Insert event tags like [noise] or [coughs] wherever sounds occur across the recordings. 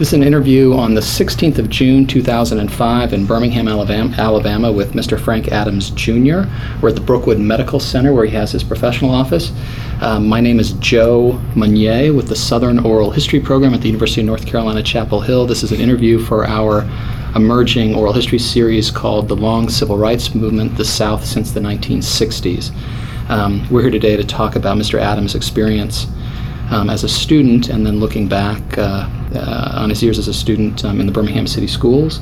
This is an interview on the 16th of June 2005 in Birmingham, Alabama, Alabama with Mr. Frank Adams Jr. We're at the Brookwood Medical Center where he has his professional office. Um, my name is Joe Mosnier with the Southern Oral History Program at the University of North Carolina, Chapel Hill. This is an interview for our emerging oral history series called The Long Civil Rights Movement, the South Since the 1960s. Um, we're here today to talk about Mr. Adams' experience um, as a student and then looking back uh, uh, on his years as a student um, in the Birmingham City Schools.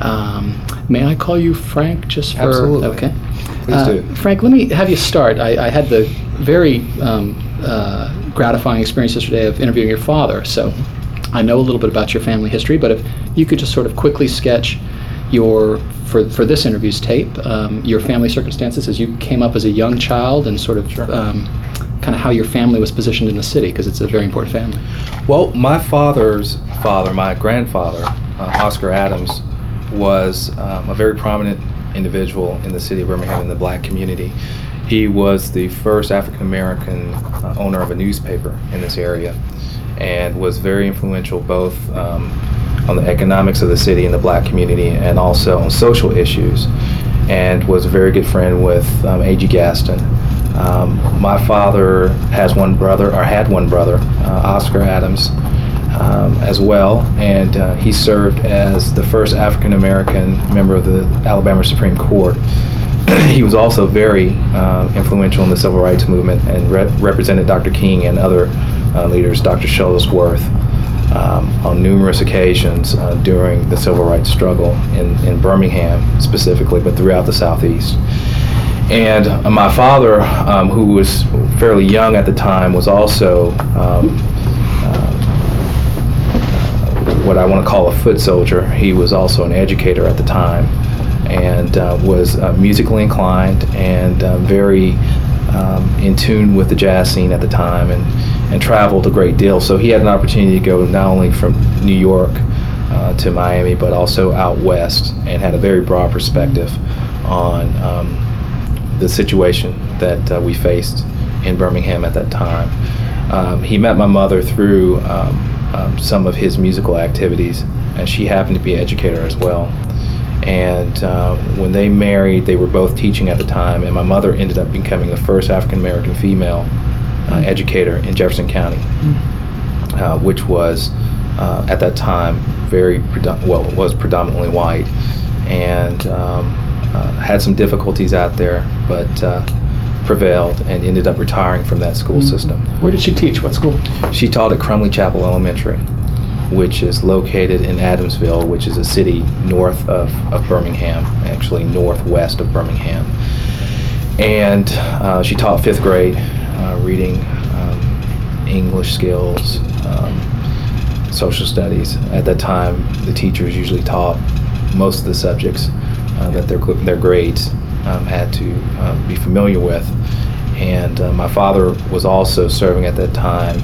Um, may I call you Frank just for Absolutely. okay? Please Uh, do. Frank, let me have you start. I, I had the very um, uh, gratifying experience yesterday of interviewing your father, so I know a little bit about your family history. But if you could just sort of quickly sketch your for for this interview's tape, um, your family circumstances as you came up as a young child, and sort of um, kind of how your family was positioned in the city, because it's a very important family. Well, my father's father, my grandfather, uh, Oscar Adams, was um, a very prominent individual in the city of Birmingham in the black community. He was the first African American uh, owner of a newspaper in this area and was very influential both um, on the economics of the city and the black community and also on social issues and was a very good friend with um, A.G. Gaston. Um, my father has one brother, or had one brother, uh, Oscar Adams, um, as well, and uh, he served as the first African American member of the Alabama Supreme Court. [clears throat] he was also very uh, influential in the civil rights movement and re- represented Dr. King and other uh, leaders, Dr. Shuttlesworth, um, on numerous occasions uh, during the civil rights struggle in, in Birmingham specifically, but throughout the Southeast. And uh, my father, um, who was fairly young at the time, was also um, uh, what I want to call a foot soldier. He was also an educator at the time and uh, was uh, musically inclined and uh, very um, in tune with the jazz scene at the time and, and traveled a great deal. So he had an opportunity to go not only from New York uh, to Miami, but also out west and had a very broad perspective on um, the situation that uh, we faced in Birmingham at that time. Um, he met my mother through um, um, some of his musical activities, and she happened to be an educator as well. And uh, when they married, they were both teaching at the time, and my mother ended up becoming the first African American female uh, educator in Jefferson County, uh, which was uh, at that time very predo- well it was predominantly white, and um, uh, had some difficulties out there, but uh, prevailed and ended up retiring from that school system. Where did she teach? What school? She taught at Crumley Chapel Elementary, which is located in Adamsville, which is a city north of, of Birmingham, actually northwest of Birmingham. And uh, she taught fifth grade, uh, reading, um, English skills, um, social studies. At that time, the teachers usually taught most of the subjects uh, that their, their grades um, had to uh, be familiar with. And uh, my father was also serving at that time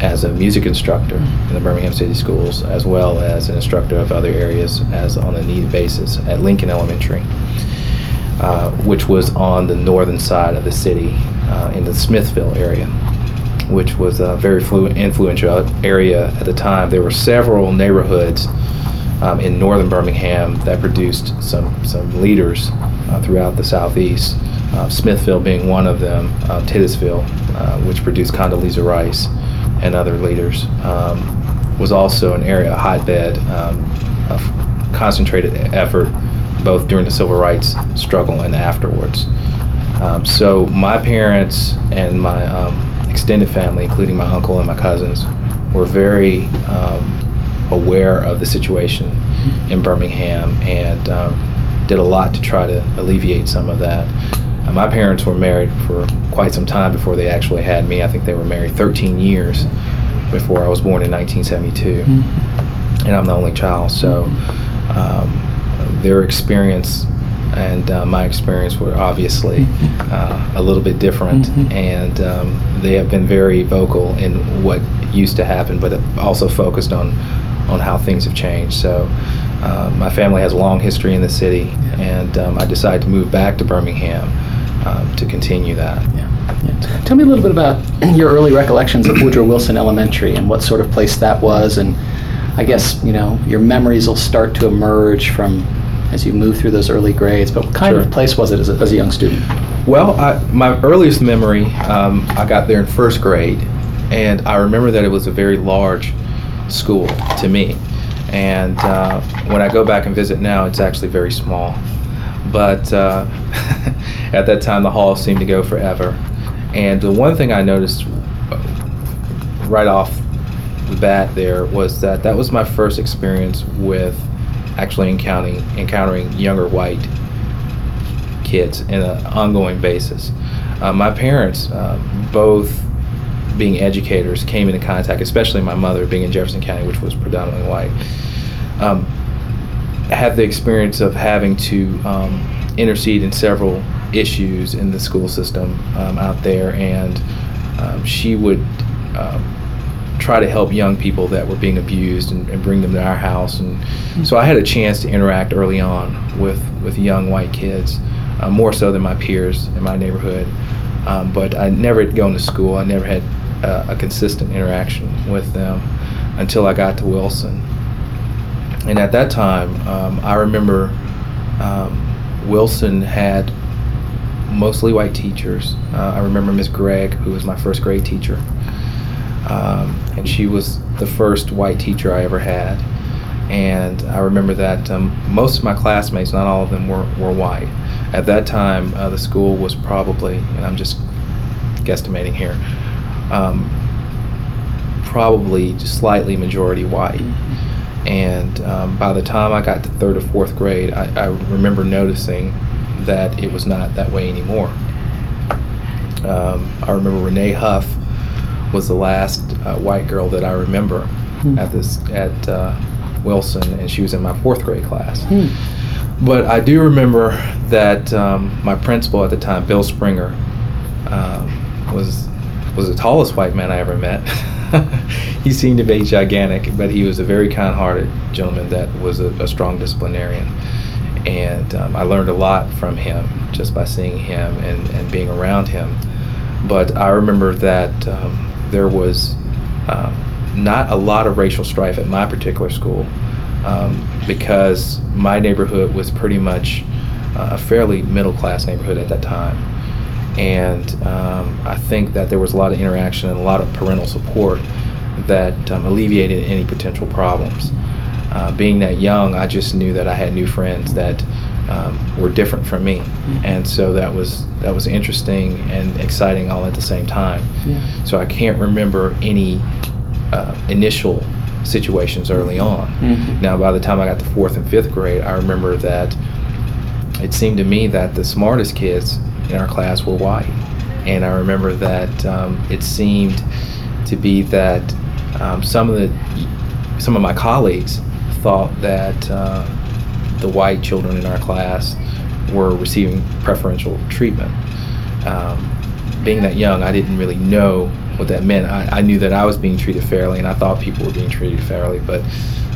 as a music instructor in the Birmingham City Schools, as well as an instructor of other areas as on a need basis at Lincoln Elementary, uh, which was on the northern side of the city uh, in the Smithfield area, which was a very flu- influential area at the time. There were several neighborhoods um, in northern Birmingham that produced some, some leaders uh, throughout the southeast. Uh, Smithfield being one of them, uh, Titusville, uh, which produced Condoleezza Rice and other leaders, um, was also an area, a hotbed um, of concentrated effort, both during the civil rights struggle and afterwards. Um, so my parents and my um, extended family, including my uncle and my cousins, were very um, aware of the situation in Birmingham and did a lot to try to alleviate some of that. My parents were married for quite some time before they actually had me. I think they were married 13 years before I was born in 1972, and I'm the only child. So um, their experience and uh, my experience were obviously uh, a little bit different, and um, they have been very vocal in what used to happen, but also focused on on how things have changed. So. Uh, my family has a long history in the city, and um, I decided to move back to Birmingham um, to continue that. Yeah. yeah. Tell me a little bit about [clears throat] your early recollections of [clears throat] Woodrow Wilson Elementary and what sort of place that was, and I guess, you know, your memories will start to emerge from as you move through those early grades. But what kind Sure. of place was it as a, as a young student? Well, I, my earliest memory, um, I got there in first grade, and I remember that it was a very large school to me. And uh, when I go back and visit now, it's actually very small. But uh, [laughs] at that time, the hall seemed to go forever. And the one thing I noticed uh, right off the bat there was that that was my first experience with actually encountering encountering younger white kids in an ongoing basis. Uh, my parents, uh, both being educators, came into contact, especially my mother being in Jefferson County, which was predominantly white, um, had the experience of having to um, intercede in several issues in the school system um, out there, and um, she would um, try to help young people that were being abused and, and bring them to our house. And so I had a chance to interact early on with, with young white kids, uh, more so than my peers in my neighborhood. Um, but I never had gone to school. I never had uh, a consistent interaction with them until I got to Wilson. And at that time, um, I remember um, Wilson had mostly white teachers. Uh, I remember Miss Gregg, who was my first grade teacher. Um, and she was the first white teacher I ever had. And I remember that um, most of my classmates, not all of them, were, were white. At that time, uh, the school was probably, and I'm just guesstimating here, um, probably slightly majority white. And um, by the time I got to third or fourth grade, I, I remember noticing that it was not that way anymore. Um, I remember Renee Huff was the last uh, white girl that I remember Hmm. at this at uh, Wilson, and she was in my fourth grade class. Hmm. But I do remember that um, my principal at the time, Bill Springer, um, was was the tallest white man I ever met. [laughs] he seemed to be gigantic, but he was a very kind-hearted gentleman that was a, a strong disciplinarian. And um, I learned a lot from him just by seeing him and, and being around him. But I remember that um, there was uh, not a lot of racial strife at my particular school um, because my neighborhood was pretty much uh, a fairly middle class neighborhood at that time. And um, I think that there was a lot of interaction and a lot of parental support that um, alleviated any potential problems. Uh, being that young, I just knew that I had new friends that um, were different from me, and so that was that was interesting and exciting all at the same time. Yeah. So I can't remember any uh, initial situations early on. Mhm. Now, by the time I got to fourth and fifth grade, I remember that it seemed to me that the smartest kids in our class were white, and I remember that um, it seemed to be that um, some of the some of my colleagues thought that uh, the white children in our class were receiving preferential treatment. Um, being that young, I didn't really know what that meant. I, I knew that I was being treated fairly, and I thought people were being treated fairly, but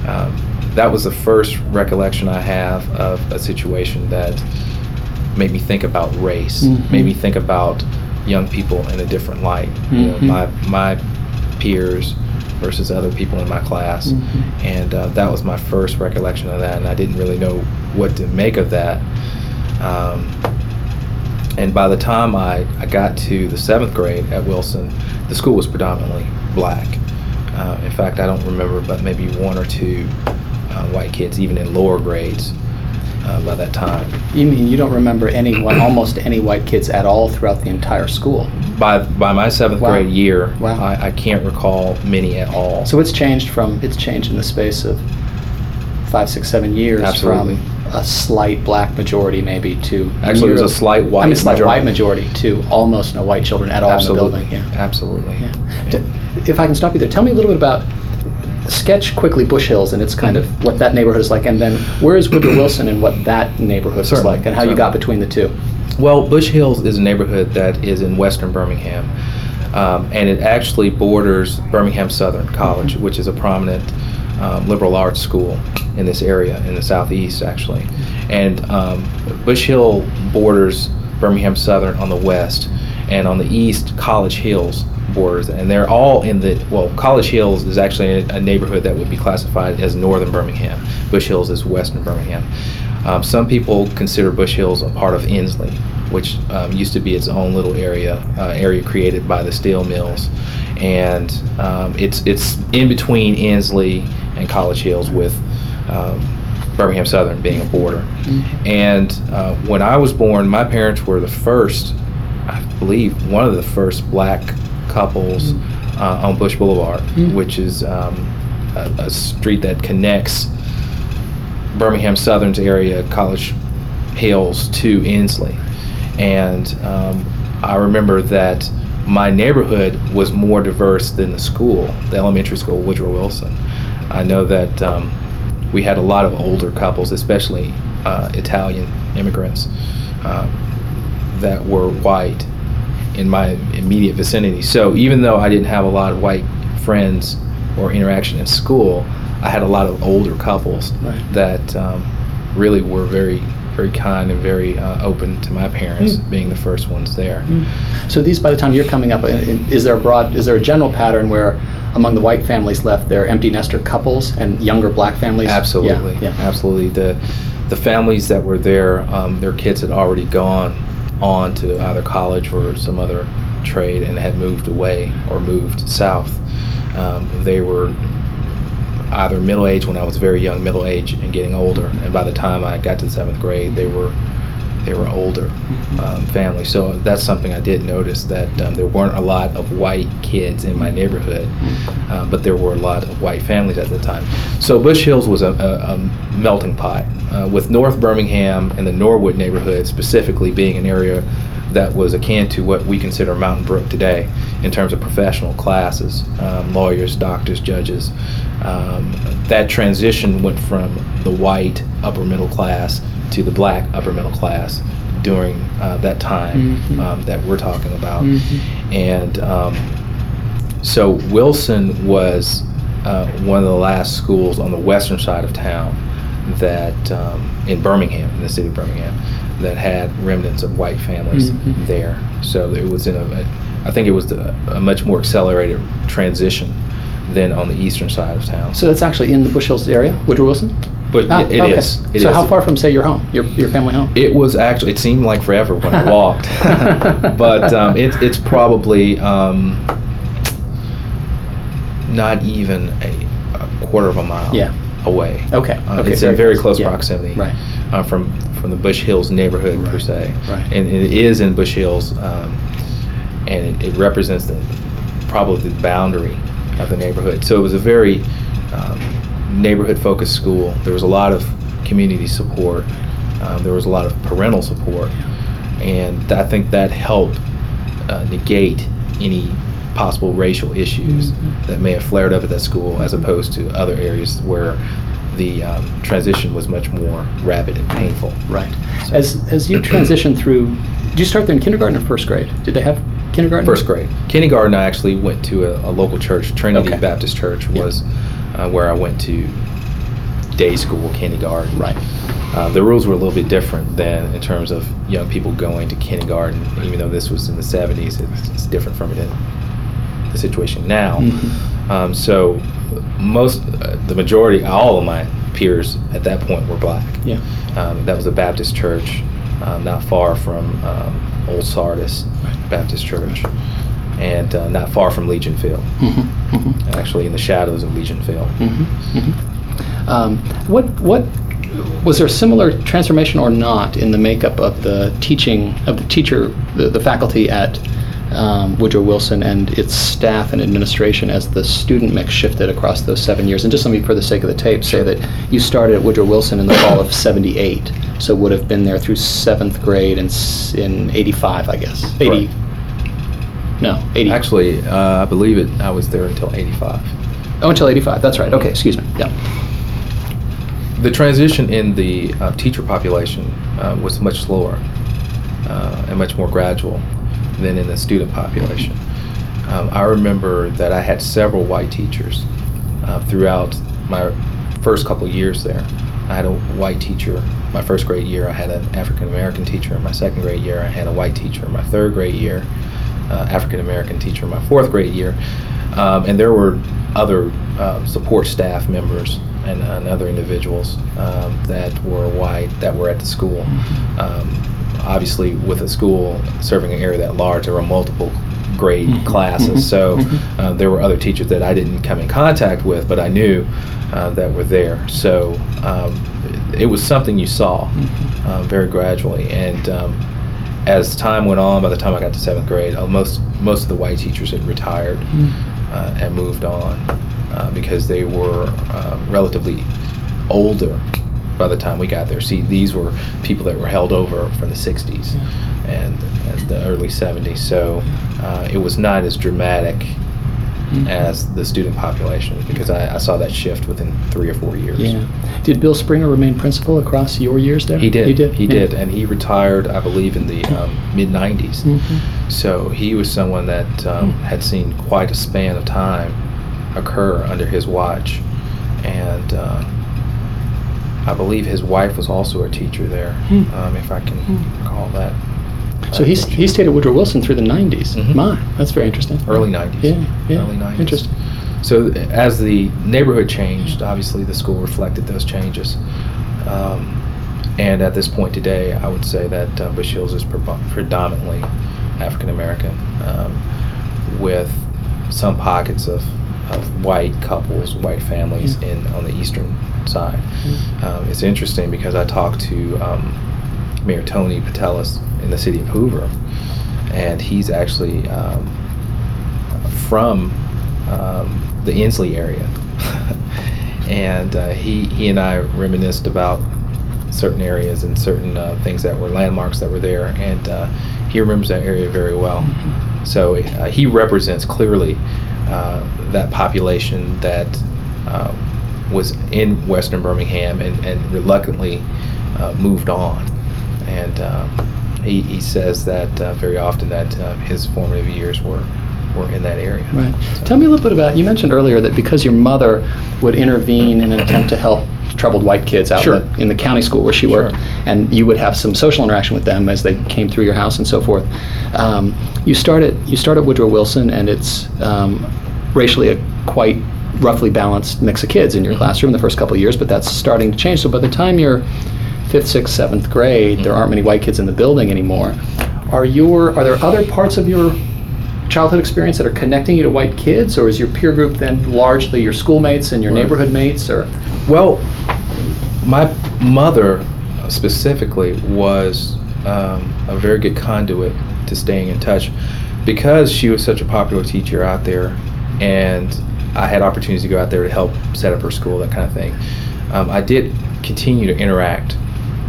um, that was the first recollection I have of a situation that made me think about race, Mhm. made me think about young people in a different light. You know, Mhm. my my peers versus other people in my class, Mhm. and uh, that was my first recollection of that, and I didn't really know what to make of that. Um, and by the time I, I got to the seventh grade at Wilson, the school was predominantly black. Uh, in fact, I don't remember, but maybe one or two uh, white kids, even in lower grades, uh, by that time. You mean you don't remember any, white- [clears throat] almost any white kids at all throughout the entire school? By by my seventh Wow. grade year, Wow. I, I can't recall many at all. So it's changed from, it's changed in the space of five, six, seven years Absolutely. from a slight black majority maybe to. Actually, it was a slight white I mean, slight white majority. to almost no white children at all absolutely, in the building. Yeah. absolutely. Yeah. D- If I can stop you there, tell me a little bit about, sketch quickly Bush Hills and it's kind Mm-hmm. of what that neighborhood is like, and then where is Woodrow [clears throat] Wilson and what that neighborhood is like, and how you got between the two. Well, Bush Hills is a neighborhood that is in western Birmingham, um, and it actually borders Birmingham Southern College, which is a prominent um, liberal arts school in this area in the southeast, actually. And um, Bush Hill borders Birmingham Southern on the west, and on the east, College Hills borders, and they're all in the well. College Hills is actually a, neighborhood that would be classified as northern Birmingham. Bush Hills is western Birmingham. Um, some people consider Bush Hills a part of Ensley, which um, used to be its own little area, uh, area created by the steel mills, and um, it's it's in between Ensley and College Hills with. Um, Birmingham Southern being a border. And uh, when I was born, my parents were the first, I believe, one of the first black couples uh, on Bush Boulevard, which is um, a, a street that connects Birmingham Southern's area, College Hills, to Ensley. And um, I remember that my neighborhood was more diverse than the school, the elementary school, Woodrow Wilson. I know that um, we had a lot of older couples, especially uh, Italian immigrants, um, that were white in my immediate vicinity. So even though I didn't have a lot of white friends or interaction in school, I had a lot of older couples Right. that um, really were very, very kind and very uh, open to my parents Mm. being the first ones there. So these, by the time you're coming up, i- is there a broad, is there a general pattern where among the white families left, there are empty nester couples and younger black families? Absolutely, Yeah, yeah. absolutely. The the families that were there, um, their kids had already gone on to either college or some other trade and had moved away or moved south. Um, they were either middle age when I was very young, middle age, and getting older. And by the time I got to the seventh grade, they were they were older um, families. So that's something I did notice that um, there weren't a lot of white kids in my neighborhood, uh, but there were a lot of white families at the time. So Bush Hills was a, a, a melting pot, uh, with North Birmingham and the Norwood neighborhood specifically being an area that was akin to what we consider Mountain Brook today in terms of professional classes, um, lawyers, doctors, judges. Um, that transition went from the white upper middle class to the black upper middle class during uh, that time Mhm. um, that we're talking about. Mhm. And um, so Wilson was uh, one of the last schools on the western side of town that um, in Birmingham, in the city of Birmingham, that had remnants of white families Mhm. there. So it was in a, a I think it was the, a much more accelerated transition than on the eastern side of town. So that's actually in the Bush Hills area, Woodrow Wilson? but Ah, it okay. is. it So is. how far from, say, your home, your, your family home? It was actually. It seemed like forever when I walked, [laughs] but um, it's it's probably um, not even a, a quarter of a mile Yeah. Away. Okay, Uh, okay, it's very in very close. close Yeah. proximity. Right. Uh, from from the Bush Hills neighborhood per se, right. and it is in Bush Hills, um, and it, it represents the probably the boundary of the neighborhood. So it was a very um, neighborhood-focused school. There was a lot of community support. Um, there was a lot of parental support, and I think that helped uh, negate any possible racial issues Mhm. that may have flared up at that school, as opposed to other areas where the um, transition was much more rapid and painful. Right. As, as you [clears throat] transitioned through, did you start there in kindergarten or first grade? Did they have kindergarten? First grade. Kindergarten, I actually went to a, a local church. Trinity Okay. Baptist Church Yeah. was uh, where I went to day school, kindergarten. Right. Uh, the rules were a little bit different than in terms of young people going to kindergarten. Even though this was in the 70s, it's, it's different from it in the situation now. Mhm. Um, so most, uh, the majority, all of my peers at that point were black. Yeah. Um, that was a Baptist church, um, not far from um, Old Sardis Baptist Church, and uh, not far from Legion Field. Mhm, mhm. Actually, in the shadows of Legion Field. Mhm, mhm. Um, what what was there a similar transformation or not in the makeup of the teaching of the teacher the, the faculty at um, Woodrow Wilson and its staff and administration as the student mix shifted across those seven years? And just let me, for the sake of the tape, say that you started at Woodrow Wilson in the fall of '78, so would have been there through seventh grade in in '85, I guess. '80. Correct. No, '80. Actually, uh, I believe it. I was there until '85. oh, until '85. That's right. Okay, excuse me. Yeah. The transition in the uh, teacher population uh, was much slower uh, and much more gradual than in the student population. Um, I remember that I had several white teachers uh, throughout my first couple years there. I had a white teacher. My first grade year, I had an African American teacher. in My second grade year, I had a white teacher. My third grade year, uh, African American teacher my fourth grade year, um, and there were other uh, support staff members and, and other individuals um, that were white that were at the school. Um, obviously, with a school serving an area that large, there were multiple grade Mhm. classes, Mhm. so Mhm. uh, there were other teachers that I didn't come in contact with, but I knew uh, that were there. So um, it was something you saw Mhm. um, very gradually, and um, as time went on, by the time I got to seventh grade, uh, most most of the white teachers had retired Mm. uh, and moved on uh, because they were uh, relatively older by the time we got there. See, these were people that were held over from the 60s and, and the early 70s, so uh, it was not as dramatic Mhm. as the student population because I, I saw that shift within three or four years. Yeah. Did Bill Springer remain principal across your years there? He did. He did. He Yeah. did, and he retired, I believe, in the um, mid '90s. Mhm. So he was someone that um, Hmm. had seen quite a span of time occur under his watch, and uh, I believe his wife was also a teacher there, Hmm. um, if I can Hmm. recall that. So he, he stayed at Woodrow Wilson through the 90s. Mhm. My, that's very interesting. early '90s. Yeah, yeah. Early '90s. Interesting. So th- as the neighborhood changed, obviously the school reflected those changes. Um, and at this point today, I would say that uh, Bush Hills is pre- predominantly African American, um, with some pockets of, of white couples, white families Yeah. in on the eastern side. Mm. Um, it's interesting because I talked to um, Mayor Tony Petelos in the city of Hoover, and he's actually um, from um, the Ensley area, [laughs] and uh, he he and I reminisced about certain areas and certain uh, things that were landmarks that were there, and uh, he remembers that area very well. So uh, he represents clearly that population that uh, was in Western Birmingham and, and reluctantly uh, moved on. And um, he, he says that uh, very often that uh, his formative years were, were in that area. Right. So- Tell me a little bit about. You mentioned earlier that because your mother would intervene in an attempt to help troubled white kids out Sure. in, the, in the county school where she worked, Sure. and you would have some social interaction with them as they came through your house and so forth. Um, you started you started Woodrow Wilson, and it's um, racially a quite roughly balanced mix of kids in your Mhm. classroom the first couple of years, but that's starting to change. So by the time you're fifth, sixth, seventh grade, there Mhm. aren't many white kids in the building anymore. Are your are there other parts of your childhood experience that are connecting you to white kids, or is your peer group then largely your schoolmates and your Right. neighborhood mates? Or Well, my mother specifically was um, a very good conduit to staying in touch because she was such a popular teacher out there, and I had opportunities to go out there to help set up her school, that kind of thing. Um, I did continue to interact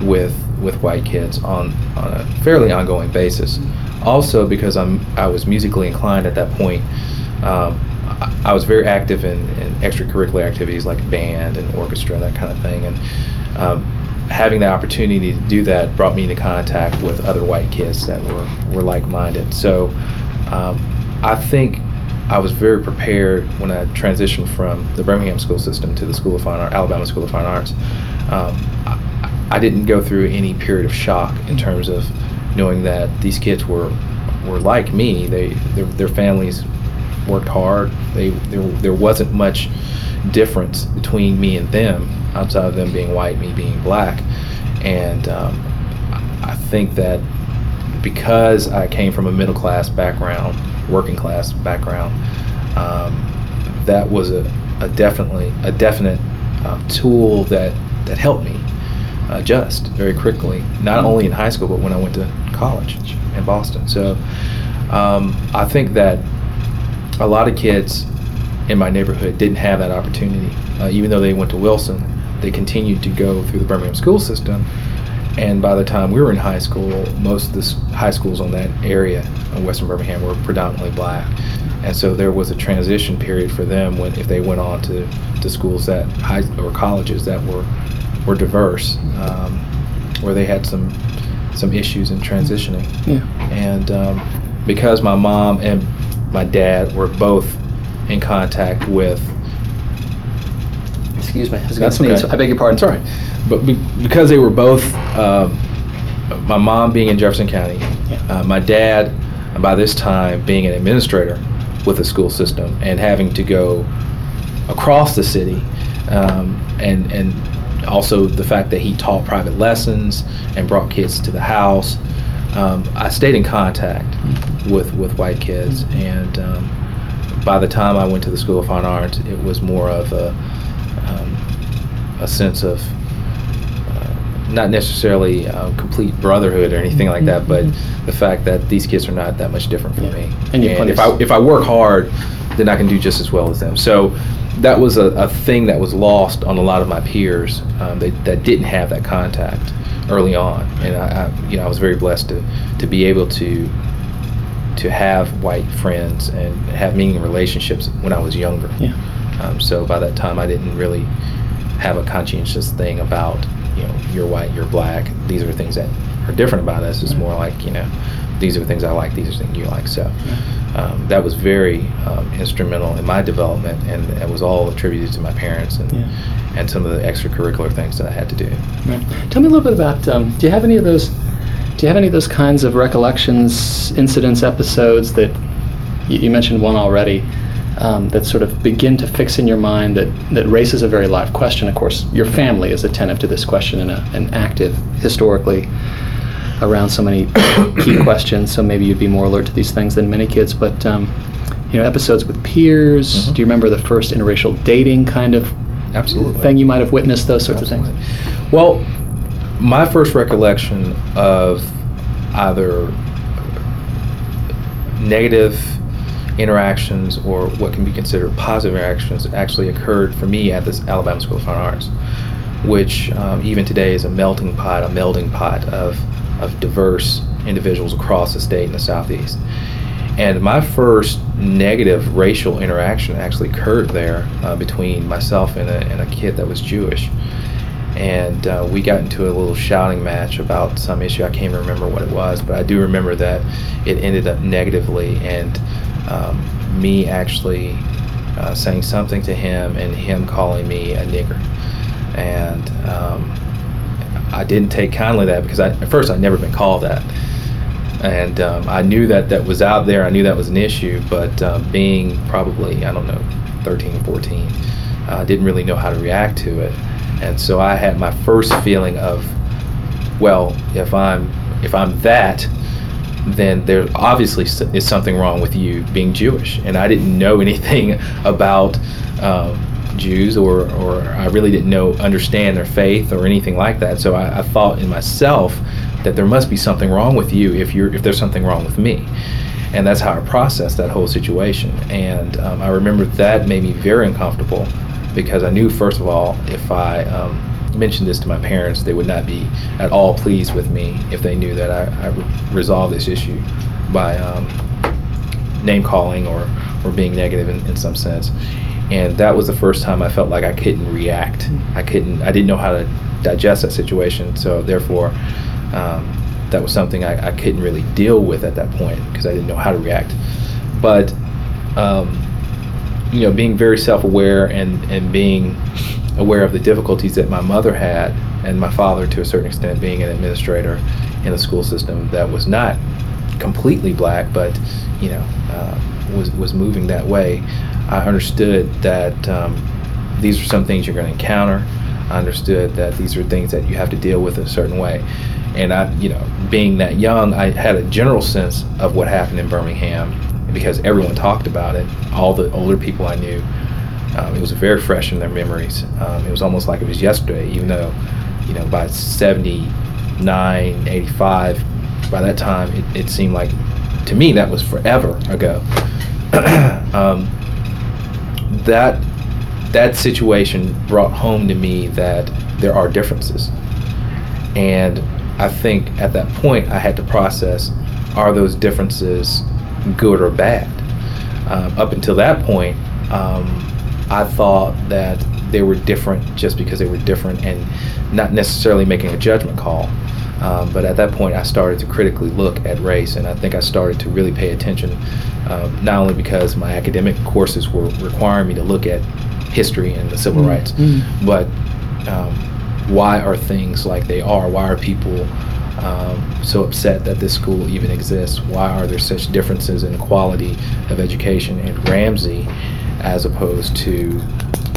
with with white kids on, on a fairly ongoing basis. Also, because I'm I was musically inclined at that point. Um, I, was very active in, in extracurricular activities like band and orchestra, and that kind of thing, and um, having the opportunity to do that brought me into contact with other white kids that were, were like-minded. So um, I think I was very prepared when I transitioned from the Birmingham school system to the School of Fine Art, Alabama School of Fine Arts. Um, I, I didn't go through any period of shock in terms of knowing that these kids were were like me. They their, their families worked hard. They there, there wasn't much difference between me and them outside of them being white, me being black, and um, I think that because I came from a middle class background, working class background, um, that was a, a definitely a definite um, tool that that helped me adjust very quickly. Not only in high school, but when I went to college in Boston. So um, I think that a lot of kids in my neighborhood didn't have that opportunity. Uh, even though they went to Wilson, they continued to go through the Birmingham school system. And by the time we were in high school, most of the high schools on that area in Western Birmingham were predominantly black. And so there was a transition period for them when if they went on to, to schools that high or colleges that were were diverse, um, where they had some some issues in transitioning. yeah, And um, because my mom and my dad were both in contact with excuse me, I was going to That's sneeze. okay. I beg your pardon. Sorry, but be, because they were both, um, my mom being in Jefferson County, Yeah. uh, my dad by this time being an administrator with a school system and having to go across the city um, and and also the fact that he taught private lessons and brought kids to the house um, I stayed in contact with with white kids and um, by the time I went to the School of Fine Arts it was more of a um, a sense of uh, not necessarily uh, complete brotherhood or anything like that, but the fact that these kids are not that much different from Yeah. me. And you put if I if I work hard, then I can do just as well as them. So that was a, a thing that was lost on a lot of my peers um, that, that didn't have that contact early on, and I, I you know I was very blessed to to be able to to have white friends and have meaningful relationships when I was younger. Yeah. Um, so by that time, I didn't really have a conscientious thing about, you know, you're white, you're black. These are things that are different about us. It's more like, you know, these are the things I like, these are the things you like. So um, that was very um, instrumental in my development, and it was all attributed to my parents and Yeah. and some of the extracurricular things that I had to do. Right. Tell me a little bit about. Um, do you have any of those? Do you have any of those kinds of recollections, incidents, episodes that you, you mentioned one already um, that sort of begin to fix in your mind that that raises a very live question? Of course, your family is attentive to this question and, a, and active historically around so many [coughs] key questions. So maybe you'd be more alert to these things than many kids. But um, you know, episodes with peers. Mhm. Do you remember the first interracial dating kind of Absolutely. thing you might have witnessed? Those sorts of things. Well, my first recollection of either negative interactions or what can be considered positive interactions actually occurred for me at this Alabama School of Fine Arts, which um, even today is a melting pot, a melding pot of, of diverse individuals across the state in the Southeast. And my first negative racial interaction actually occurred there uh, between myself and a, and a kid that was Jewish. And uh, we got into a little shouting match about some issue. I can't remember what it was, but I do remember that it ended up negatively and um, me actually uh, saying something to him and him calling me a nigger. And um, I didn't take kindly that because I, at first I'd never been called that and um, I knew that that was out there. I knew that was an issue, but um, being probably I don't know, 13, 14, I didn't really know how to react to it, and so I had my first feeling of, well, if I'm if I'm that, then there obviously is something wrong with you being Jewish, and I didn't know [laughs] anything about. Um, Jews, or, or I really didn't know, understand their faith or anything like that. So I, I thought in myself that there must be something wrong with you if you're if there's something wrong with me, and that's how I processed that whole situation. And um, I remember that made me very uncomfortable because I knew first of all if I um, mentioned this to my parents, they would not be at all pleased with me if they knew that I, I would resolve this issue by um, name calling or, or being negative in, in some sense. And that was the first time I felt like I couldn't react. I couldn't. I didn't know how to digest that situation. So therefore, um, that was something I, I couldn't really deal with at that point because I didn't know how to react. But um, you know, being very self-aware and and being aware of the difficulties that my mother had and my father, to a certain extent, being an administrator in the school system that was not completely black, but you know, uh, was was moving that way. I understood that um, these are some things you're going to encounter. I understood that these are things that you have to deal with a certain way. And I, you know, being that young, I had a general sense of what happened in Birmingham because everyone talked about it. All the older people I knew, um, it was very fresh in their memories. Um, it was almost like it was yesterday, even though, you know, by 79, 85, by that time, it, it seemed like, to me, that was forever ago. [clears throat] um, that that situation brought home to me that there are differences, and I think at that point I had to process: are those differences good or bad? Um, up until that point, um, I thought that they were different just because they were different, and not necessarily making a judgment call. Um, but at that point, I started to critically look at race, and I think I started to really pay attention, um, not only because my academic courses were requiring me to look at history and the civil Mm, rights, mm. but um, why are things like they are? Why are people um, so upset that this school even exists? Why are there such differences in quality of education in Ramsay as opposed to,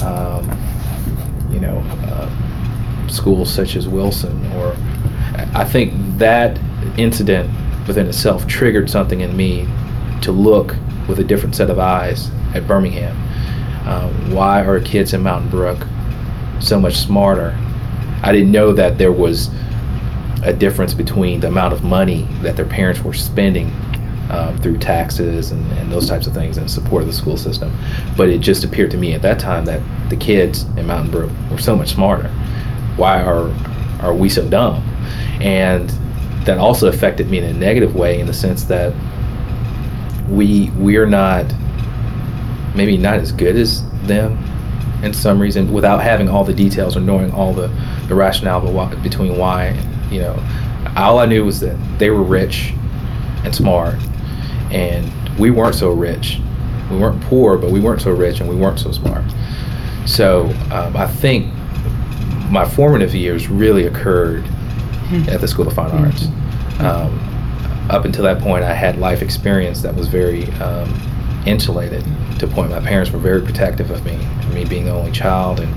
um, you know, uh, schools such as Wilson? Or I think that incident within itself triggered something in me to look with a different set of eyes at Birmingham. Um, why are kids in Mountain Brook so much smarter? I didn't know that there was a difference between the amount of money that their parents were spending um, through taxes and, and, those types of things in support of the school system. But it just appeared to me at that time that the kids in Mountain Brook were so much smarter. Why are are we so dumb? And that also affected me in a negative way in the sense that we we're not maybe not as good as them in some reason without having all the details or knowing all the, the rationale between why you know. All i knew was that they were rich and smart and we weren't so rich. We weren't poor but we weren't so rich and we weren't so smart. So um, i think my formative years really occurred hmm. [laughs] at the school of fine arts um, up until that point, I had life experience that was very um, insulated. To point, my parents were very protective of me, me being the only child, and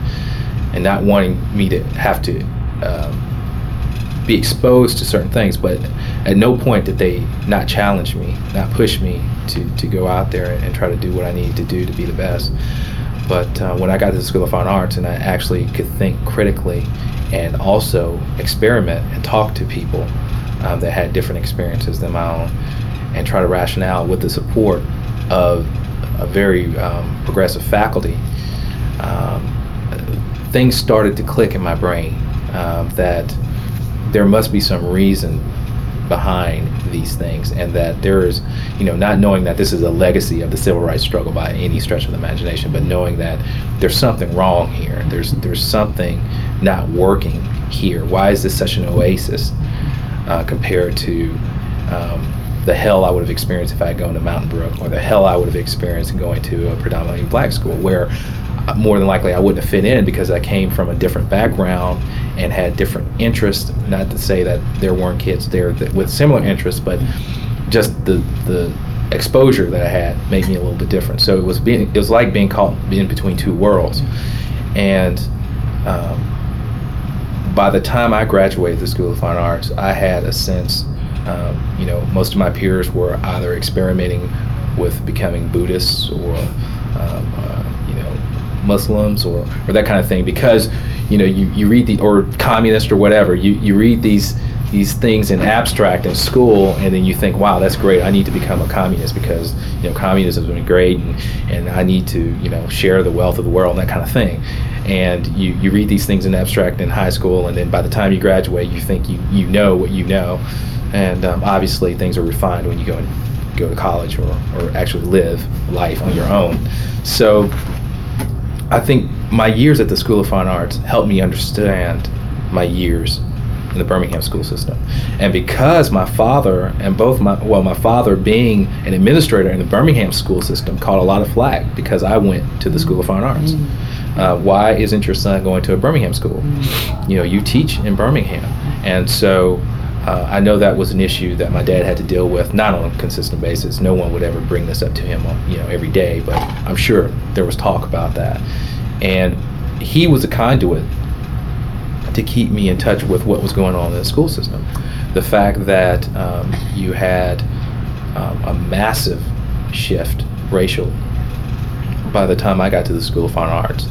and not wanting me to have to um, be exposed to certain things. But at no point did they not challenge me, not push me to, to go out there and, and try to do what I needed to do to be the best. But uh, when I got to the School of Fine Arts and I actually could think critically and also experiment and talk to people um, that had different experiences than my own and try to rationale with the support of a very um, progressive faculty, um, things started to click in my brain um, that there must be some reason behind these things and that there is you know not knowing that this is a legacy of the civil rights struggle by any stretch of the imagination but knowing that there's something wrong here. There's there's something not working here why is this such an oasis uh, compared to um, the hell I would have experienced if I had gone to Mountain Brook, or the hell I would have experienced going to a predominantly black school, where uh, more than likely I wouldn't have fit in because I came from a different background and had different interests. Not to say that there weren't kids there that, with similar interests, but just the the exposure that I had made me a little bit different. So it was being it was like being caught in between two worlds, and um, by the time I graduated the School of Fine Arts, I had a sense. Um, you know, most of my peers were either experimenting with becoming Buddhists or, um, uh, you know, Muslims or, or that kind of thing because, you know, you, you read the, or communist or whatever, you, you read these these things in abstract in school and then you think wow that's great i need to become a communist because you know communism has been great and, and i need to you know share the wealth of the world and that kind of thing and you, you read these things in abstract in high school and then by the time you graduate you think you, you know what you know and um, obviously things are refined when you go and go to college or, or actually live life on your own so i think my years at the school of fine arts helped me understand my years in the Birmingham school system. And because my father and both my well, my father being an administrator in the Birmingham school system caught a lot of flack because I went to the School of Fine Arts. Mm. Uh, why isn't your son going to a Birmingham school? Mm. You know, you teach in Birmingham, and so. Uh, I know that was an issue that my dad had to deal with, not on a consistent basis. No one would ever bring this up to him, you know, every day. But I'm sure there was talk about that, and he was a conduit to keep me in touch with what was going on in the school system. The fact that um, you had um, a massive shift racial by the time I got to the School of Fine Arts.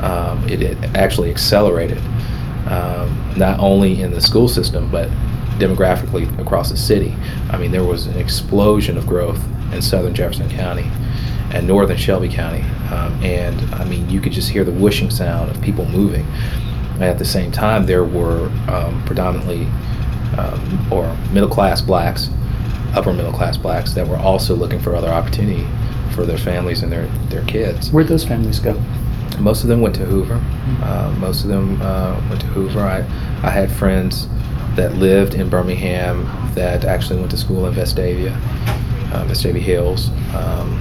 Um, it, it, actually accelerated, um, not only in the school system, but demographically across the city. I mean, there was an explosion of growth in southern Jefferson County and northern Shelby County. Um, and I mean, you could just hear the whooshing sound of people moving. And at the same time, there were um, predominantly um, or middle class blacks, upper middle class blacks that were also looking for other opportunity for their families and their, their kids. Where'd those families go? Most of them went to Hoover. Uh, most of them uh, went to Hoover. I, I had friends that lived in Birmingham that actually went to school in Vestavia, uh, Vestavia Hills. Um,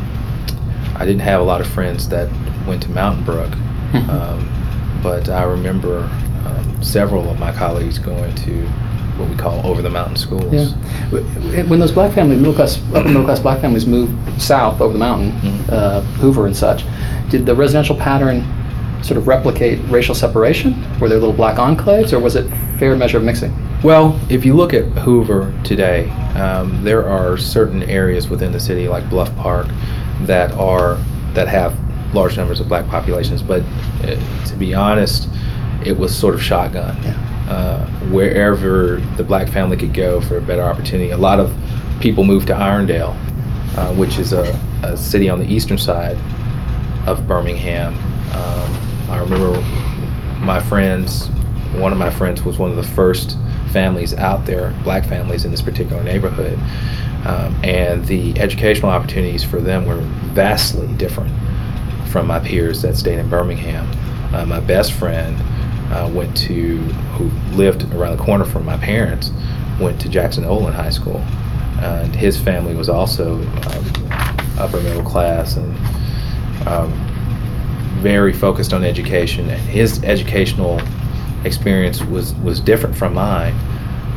I didn't have a lot of friends that went to Mountain Brook. Mm-hmm. Um, but I remember um, several of my colleagues going to what we call over the mountain schools. Yeah. When those black families, middle class, upper middle class black families moved south over the mountain, Mhm. uh, Hoover and such, did the residential pattern sort of replicate racial separation? Were there little black enclaves, or was it fair measure of mixing? Well, if you look at Hoover today, um, there are certain areas within the city, like Bluff Park, that are that have large numbers of black populations. But uh, to be honest, it was sort of shotgun. Yeah. Uh, wherever the black family could go for a better opportunity. A lot of people moved to Irondale, uh, which is a, a city on the eastern side of Birmingham. Um, I remember my friends, one of my friends was one of the first families out there, black families in this particular neighborhood. Um, and the educational opportunities for them were vastly different from my peers that stayed in Birmingham. Uh, my best friend uh, went to, who lived around the corner from my parents, went to Jackson Olin High School. and his family was also um, upper middle class and um, very focused on education. And his educational experience was, was different from mine,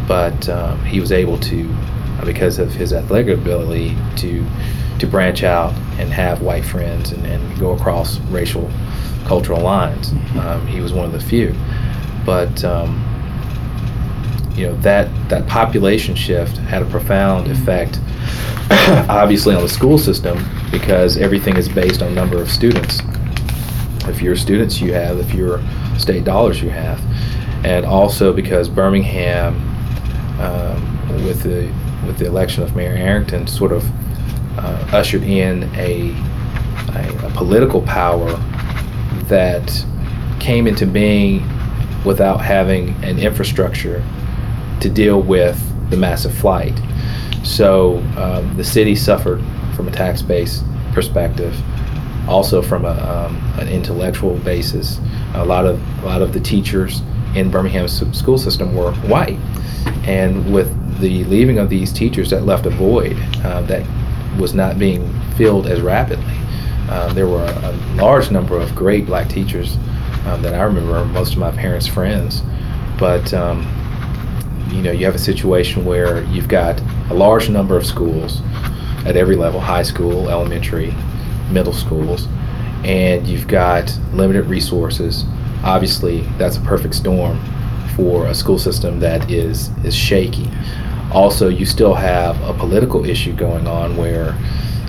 but um, he was able to, because of his athletic ability, to to branch out and have white friends and, and go across racial, cultural lines. Um, he was one of the few, but um, you know that that population shift had a profound effect, [coughs] obviously on the school system because everything is based on number of students. If you're students, you have. If you're state dollars, you have, and also because Birmingham, um, with the with the election of Mayor Arrington, sort of uh, ushered in a, a, a political power that came into being without having an infrastructure to deal with the massive flight. So um, the city suffered from a tax base perspective, also from a, um, an intellectual basis. A lot of a lot of the teachers in Birmingham's school system were white, and with the leaving of these teachers, that left a void uh, that was not being filled as rapidly. Uh, there were a, a, large number of great black teachers um, that I remember, most of my parents' friends, but um, you know, you have a situation where you've got a large number of schools at every level high school, elementary, middle schools and you've got limited resources. Obviously, that's a perfect storm for a school system that is, is shaky. Also, you still have a political issue going on where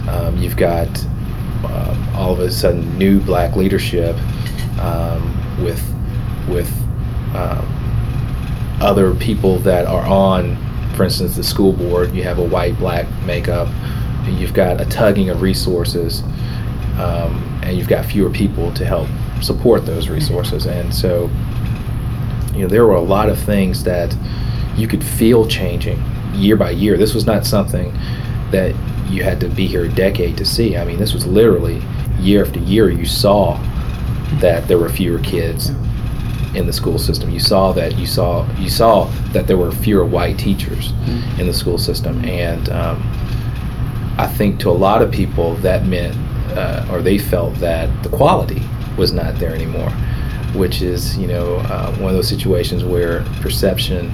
um, you've got um, all of a sudden new black leadership um, with, with um, other people that are on, for instance, the school board. You have a white black makeup. You've got a tugging of resources, um, and you've got fewer people to help support those resources. And so, you know, there were a lot of things that you could feel changing year by year. This was not something that you had to be here a decade to see. I mean, this was literally year after year. You saw that there were fewer kids in the school system. You saw that you saw you saw that there were fewer white teachers mm-hmm. in the school system, and um, I think to a lot of people that meant uh, or they felt that the quality was not there anymore, which is you know uh, one of those situations where perception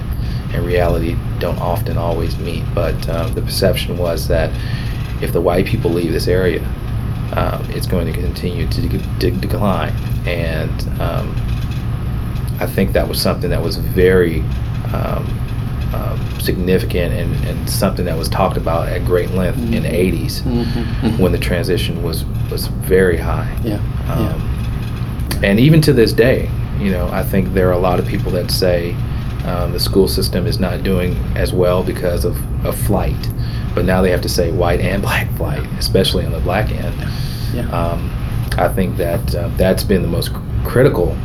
and reality don't often always meet. But um, the perception was that if the white people leave this area, um, it's going to continue to, de- to decline, and um, I think that was something that was very um, um, significant and, and, something that was talked about at great length mm-hmm. in the 80s mm-hmm. mm-hmm. when the transition was, was very high. Yeah. Um, yeah. And even to this day, you know, I think there are a lot of people that say um, the school system is not doing as well because of, of flight. But now they have to say white and [laughs] black flight, especially on the black end. Yeah. Um, I think that uh, that's been the most critical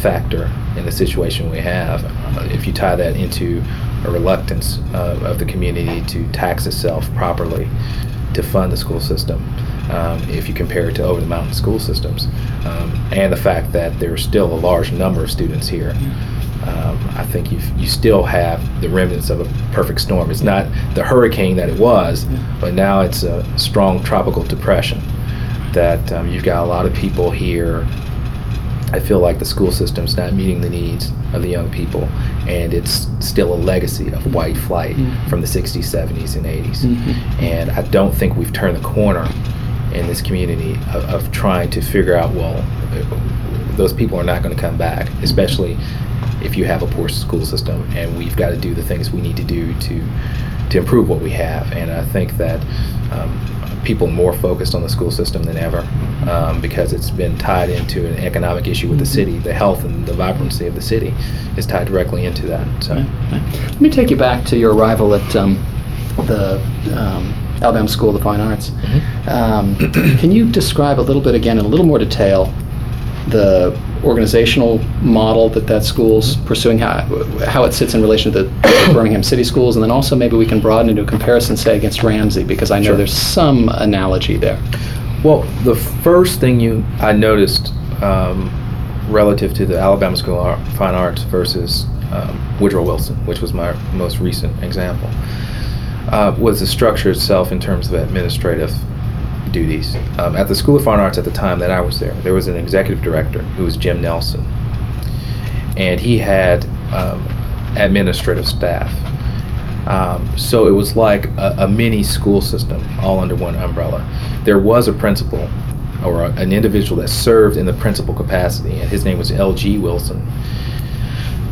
factor in the situation we have. Uh, if you tie that into a reluctance uh, of the community to tax itself properly to fund the school system, um, if you compare it to over the mountain school systems, um, and the fact that there's still a large number of students here. Um, I think you you still have the remnants of a perfect storm. It's not the hurricane that it was, but now it's a strong tropical depression. That um, you've got a lot of people here I feel like the school system's not meeting the needs of the young people, and it's still a legacy of white flight Mhm. from the 60s, 70s, and 80s. Mhm. And I don't think we've turned the corner in this community of, of trying to figure out, well, those people are not going to come back, especially if you have a poor school system, and we've got to do the things we need to do to to improve what we have. And I think that um, people are more focused on the school system than ever um, because it's been tied into an economic issue with the city. The health and the vibrancy of the city is tied directly into that. So. Let me take you back to your arrival at um, the um, Alabama School of the Fine Arts. Mhm. Um, can you describe a little bit again in a little more detail the organizational model that that school's pursuing, how, how it sits in relation to the Birmingham City Schools, and then also maybe we can broaden into a comparison, say, against Ramsay, because I know Sure. there's some analogy there. Well, the first thing you I noticed um, relative to the Alabama School of Fine Arts versus um, Woodrow Wilson, which was my most recent example, uh, was the structure itself in terms of administrative duties. Um, at the School of Fine Arts at the time that I was there, there was an executive director who was Jim Nelson, and he had um, administrative staff. Um, so it was like a, a mini school system all under one umbrella. There was a principal or a, an individual that served in the principal capacity, and his name was L.G. Wilson.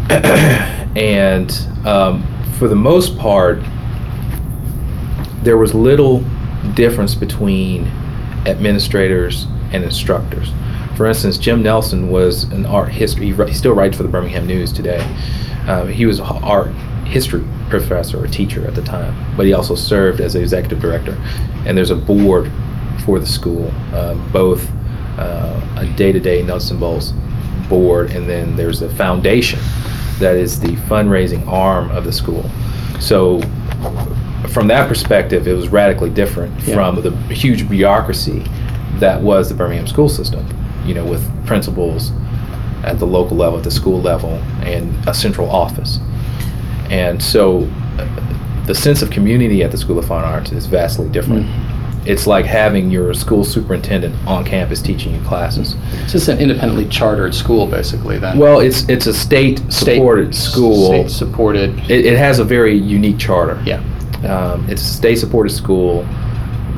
[clears throat] and um, for the most part, there was little difference between administrators and instructors. For instance, Jim Nelson was an art history. He, still writes for the Birmingham News today. Um, he was an art history professor or teacher at the time, but he also served as executive director. And there's a board for the school, um, both uh, a day-to-day nuts and bolts board, and then there's a foundation that is the fundraising arm of the school. So from that perspective, it was radically different Yeah. from the huge bureaucracy that was the Birmingham school system. You know, with principals at the local level, at the school level, and a central office. And so, uh, the sense of community at the School of Fine Arts is vastly different. It's like having your school superintendent on campus teaching you classes. It's just an independently chartered school, basically, then. Well, it's it's a state supported school. State supported. It, it has a very unique charter. Yeah. Um, it's a state-supported school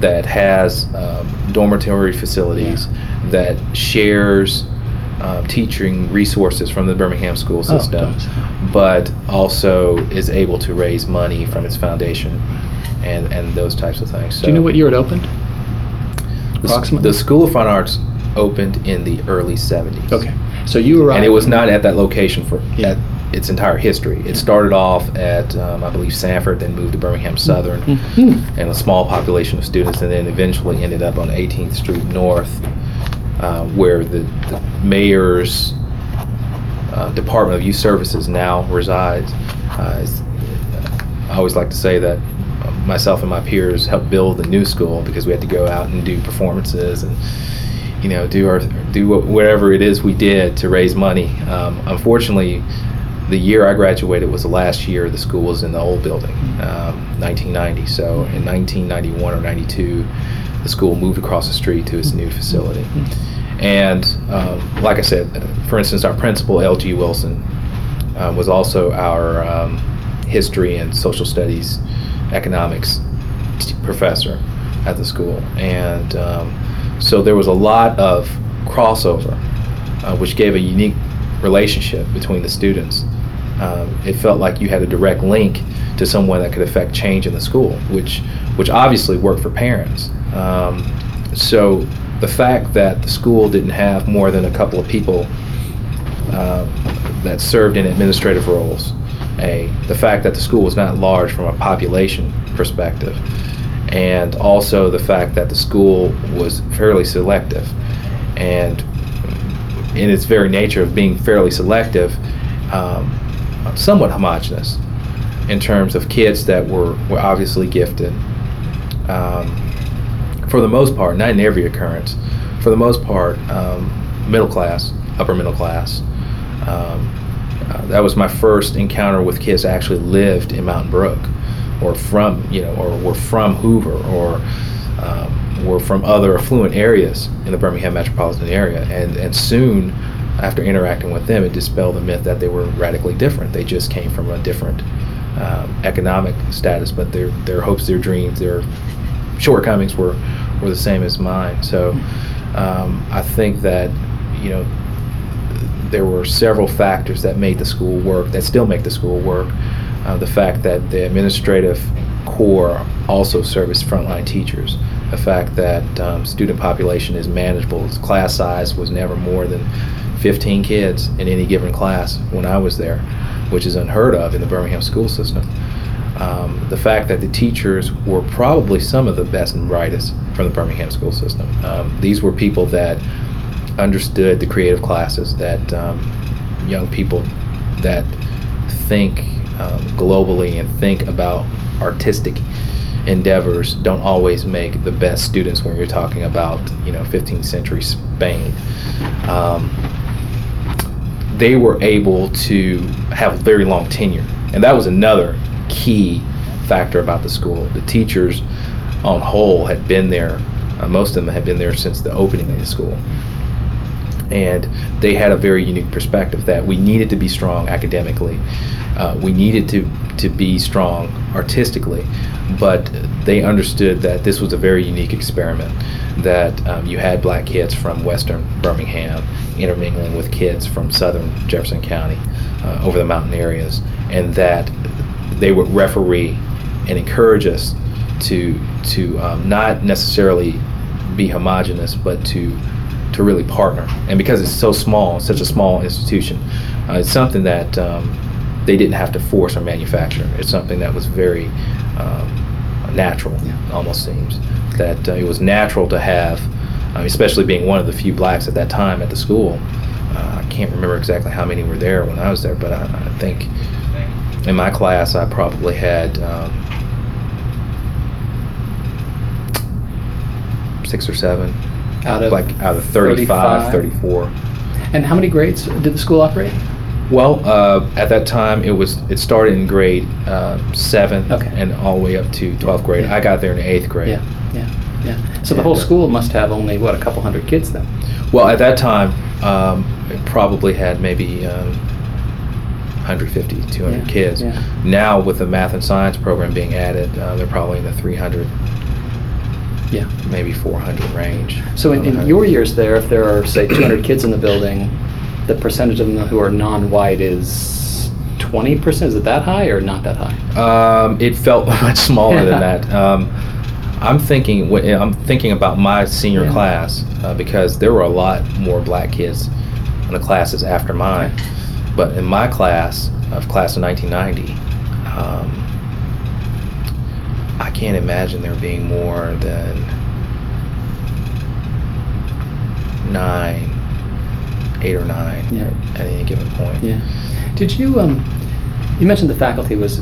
that has um, dormitory facilities that shares um, teaching resources from the Birmingham school Oh, system, does. but also is able to raise money from its foundation and, and those types of things. Do you know what year it opened? the, approximately? the School of Fine Arts opened in the early 70s. Okay. So you arrived. And it was not at that location for Yeah. at its entire history. It started off at, um, I believe, Samford, then moved to Birmingham Southern, Mhm. and a small population of students, and then eventually ended up on 18th Street North, uh, where the, the mayor's uh, Department of Youth Services now resides. Uh, I always like to say that uh, myself and my peers helped build the new school because we had to go out and do performances and you know do our do whatever it is we did to raise money. Um, unfortunately, the year I graduated was the last year the school was in the old building, um, 1990. So in 1991 or 92, the school moved across the street to its new facility. And um, like I said, for instance, our principal, L.G. Wilson, uh, was also our um, history and social studies, economics professor at the school. And um, so there was a lot of crossover, uh, which gave a unique relationship between the students. Um, it felt like you had a direct link to someone that could affect change in the school, which which obviously worked for parents. Um, so the fact that the school didn't have more than a couple of people uh, that served in administrative roles, a the fact that the school was not large from a population perspective, and also the fact that the school was fairly selective, and in its very nature of being fairly selective, um, somewhat homogenous in terms of kids that were, were obviously gifted. Um, for the most part, not in every occurrence, for the most part, um, middle class, upper middle class. Um, uh, that was my first encounter with kids that actually lived in Mountain Brook, or from you know, or were from Hoover, or um, were from other affluent areas in the Birmingham metropolitan area, and and soon after interacting with them, it dispelled the myth that they were radically different. They just came from a different um, economic status, but their their hopes, their dreams, their shortcomings were were the same as mine. So um, I think that you know there were several factors that made the school work, that still make the school work. Uh, the fact that the administrative core also service frontline teachers. The fact that um, student population is manageable. Class size was never more than 15 kids in any given class when I was there, which is unheard of in the Birmingham school system. Um, the fact that the teachers were probably some of the best and brightest from the Birmingham school system. Um, these were people that understood the creative classes, that um, young people that think um, globally and think about artistic endeavors don't always make the best students when you're talking about you know 15th century Spain. Um, they were able to have very long tenure, and that was another key factor about the school. The teachers, on whole, had been there. Uh, most of them had been there since the opening of the school, and they had a very unique perspective that we needed to be strong academically. Uh, we needed to to be strong artistically, but they understood that this was a very unique experiment. That um, you had black kids from Western Birmingham intermingling with kids from Southern Jefferson County uh, over the mountain areas, and that they would referee and encourage us to to um, not necessarily be homogenous, but to to really partner. And because it's so small, such a small institution, uh, it's something that um, they didn't have to force or manufacture. It's something that was very um, natural, yeah. almost seems. That uh, it was natural to have, uh, especially being one of the few blacks at that time at the school. Uh, I can't remember exactly how many were there when I was there, but I, I think in my class I probably had um, six or seven. Out of like out of 35, 35. 34. And how many grades did the school operate? Well, uh, at that time, it was it started in grade uh, seven Okay. and all the way up to twelfth grade. Yeah. I got there in eighth grade. Yeah, yeah, yeah. So the And, whole school must have only what a couple hundred kids then. Well, at that time, um, it probably had maybe um, 150, 200 Yeah, kids. yeah. Now, with the math and science program being added, uh, they're probably in the 300, Yeah. maybe 400 range. So in, in your years there, if there are say 200 kids in the building, the percentage of them who are non-white is 20 percent. Is it that high or not that high? Um, it felt [laughs] much smaller than that. [laughs] Um, I'm thinking. I'm thinking about my senior Yeah. class uh, because there were a lot more black kids in the classes after mine. But in my class of class of 1990, um, I can't imagine there being more than nine, eight or nine Yeah. at any given point. Yeah. Did you um, you mentioned the faculty was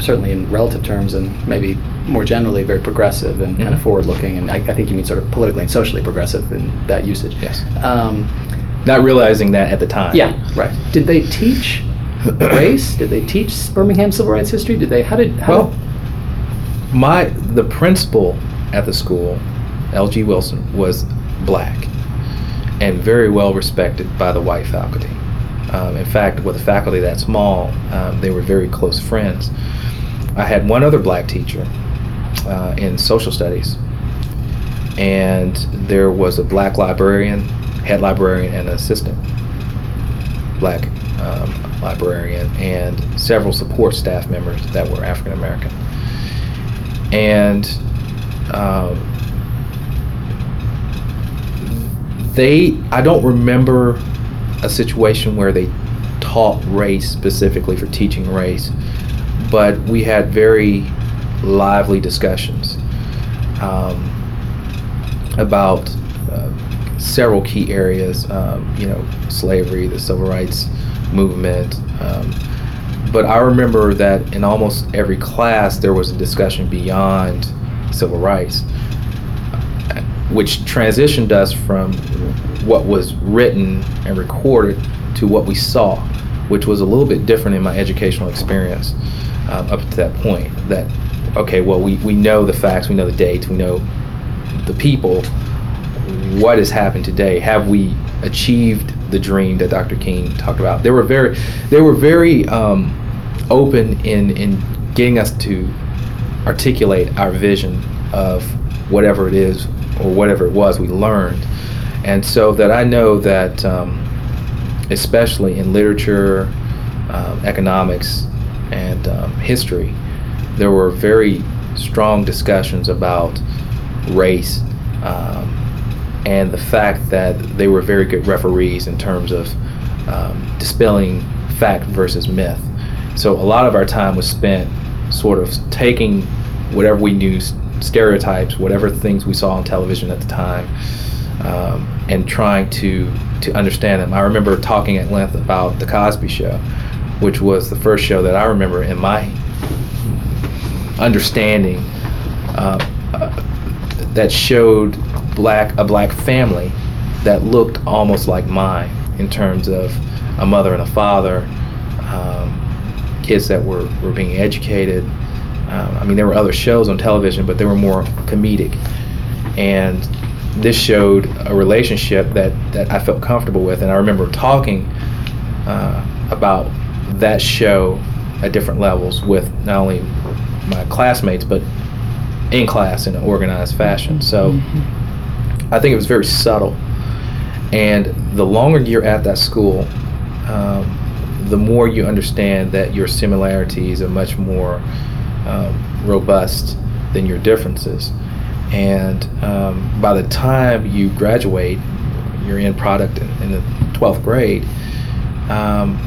certainly in relative terms and maybe more generally very progressive and kind of Mhm. forward-looking, and I, I think you mean sort of politically and socially progressive in that usage. Yes. Um, Not realizing that at the time. yeah. Right. Did they teach race? Did they teach Birmingham civil rights history? Did they? How did? How Well, my the principal at the school, L.G. Wilson, was black and very well respected by the white faculty. Um, in fact, with a faculty that small, um, they were very close friends. I had one other black teacher uh, in social studies, and there was a black librarian, head librarian, and an assistant black um, librarian, and several support staff members that were African American. And um, they, I don't remember a situation where they taught race specifically for teaching race, but we had very lively discussions um, about uh, several key areas. Um, you know, slavery, the civil rights movement. Um, but I remember that in almost every class there was a discussion beyond civil rights, which transitioned us from what was written and recorded to what we saw, which was a little bit different in my educational experience um, up to that point. That okay, well we, we know the facts, we know the dates, we know the people. What has happened today? Have we achieved the dream that Dr. King talked about. They were very, they were very um, open in in getting us to articulate our vision of whatever it is or whatever it was we learned, and so that I know that, um, especially in literature, um, economics, and um, history, there were very strong discussions about race um, and the fact that they were very good referees in terms of um, dispelling fact versus myth. So a lot of our time was spent sort of taking whatever we knew, stereotypes, whatever things we saw on television at the time, um, and trying to to understand them. I remember talking at length about the Cosby Show, which was the first show that I remember in my understanding uh, uh, that showed black a black family that looked almost like mine in terms of a mother and a father, um, kids that were, were being educated. Um, I mean, there were other shows on television, but they were more comedic. And this showed a relationship that, that I felt comfortable with. And I remember talking uh, about that show at different levels with not only my classmates, but in class in an organized fashion. So I think it was very subtle. And the longer you're at that school, um, the more you understand that your similarities are much more um, robust than your differences. And um, by the time you graduate, you're in product in, in the 12th grade, um,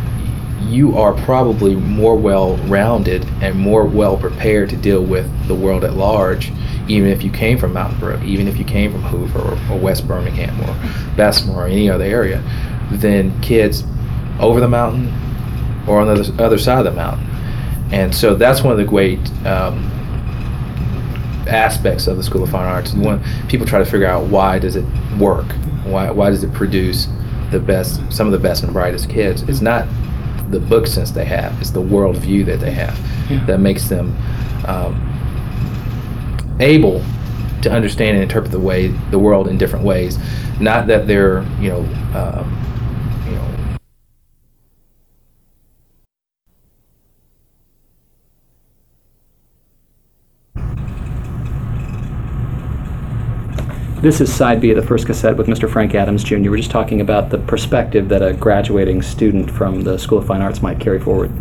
you are probably more well rounded and more well prepared to deal with the world at large, even if you came from Mountain Brook, even if you came from Hoover or, or West Birmingham or Bessemer or any other area, than kids over the mountain or on the other side of the mountain. And so that's one of the great um, aspects of the School of Fine Arts. When people try to figure out why does it work, why why does it produce the best, some of the best and brightest kids? It's not the book sense they have. It's the worldview that they have yeah. that makes them um, able to understand and interpret the way the world in different ways. Not that they're you know um, you know. This is side B of the first cassette with Mr. Frank Adams Jr. We're just talking about the perspective that a graduating student from the School of Fine Arts might carry forward.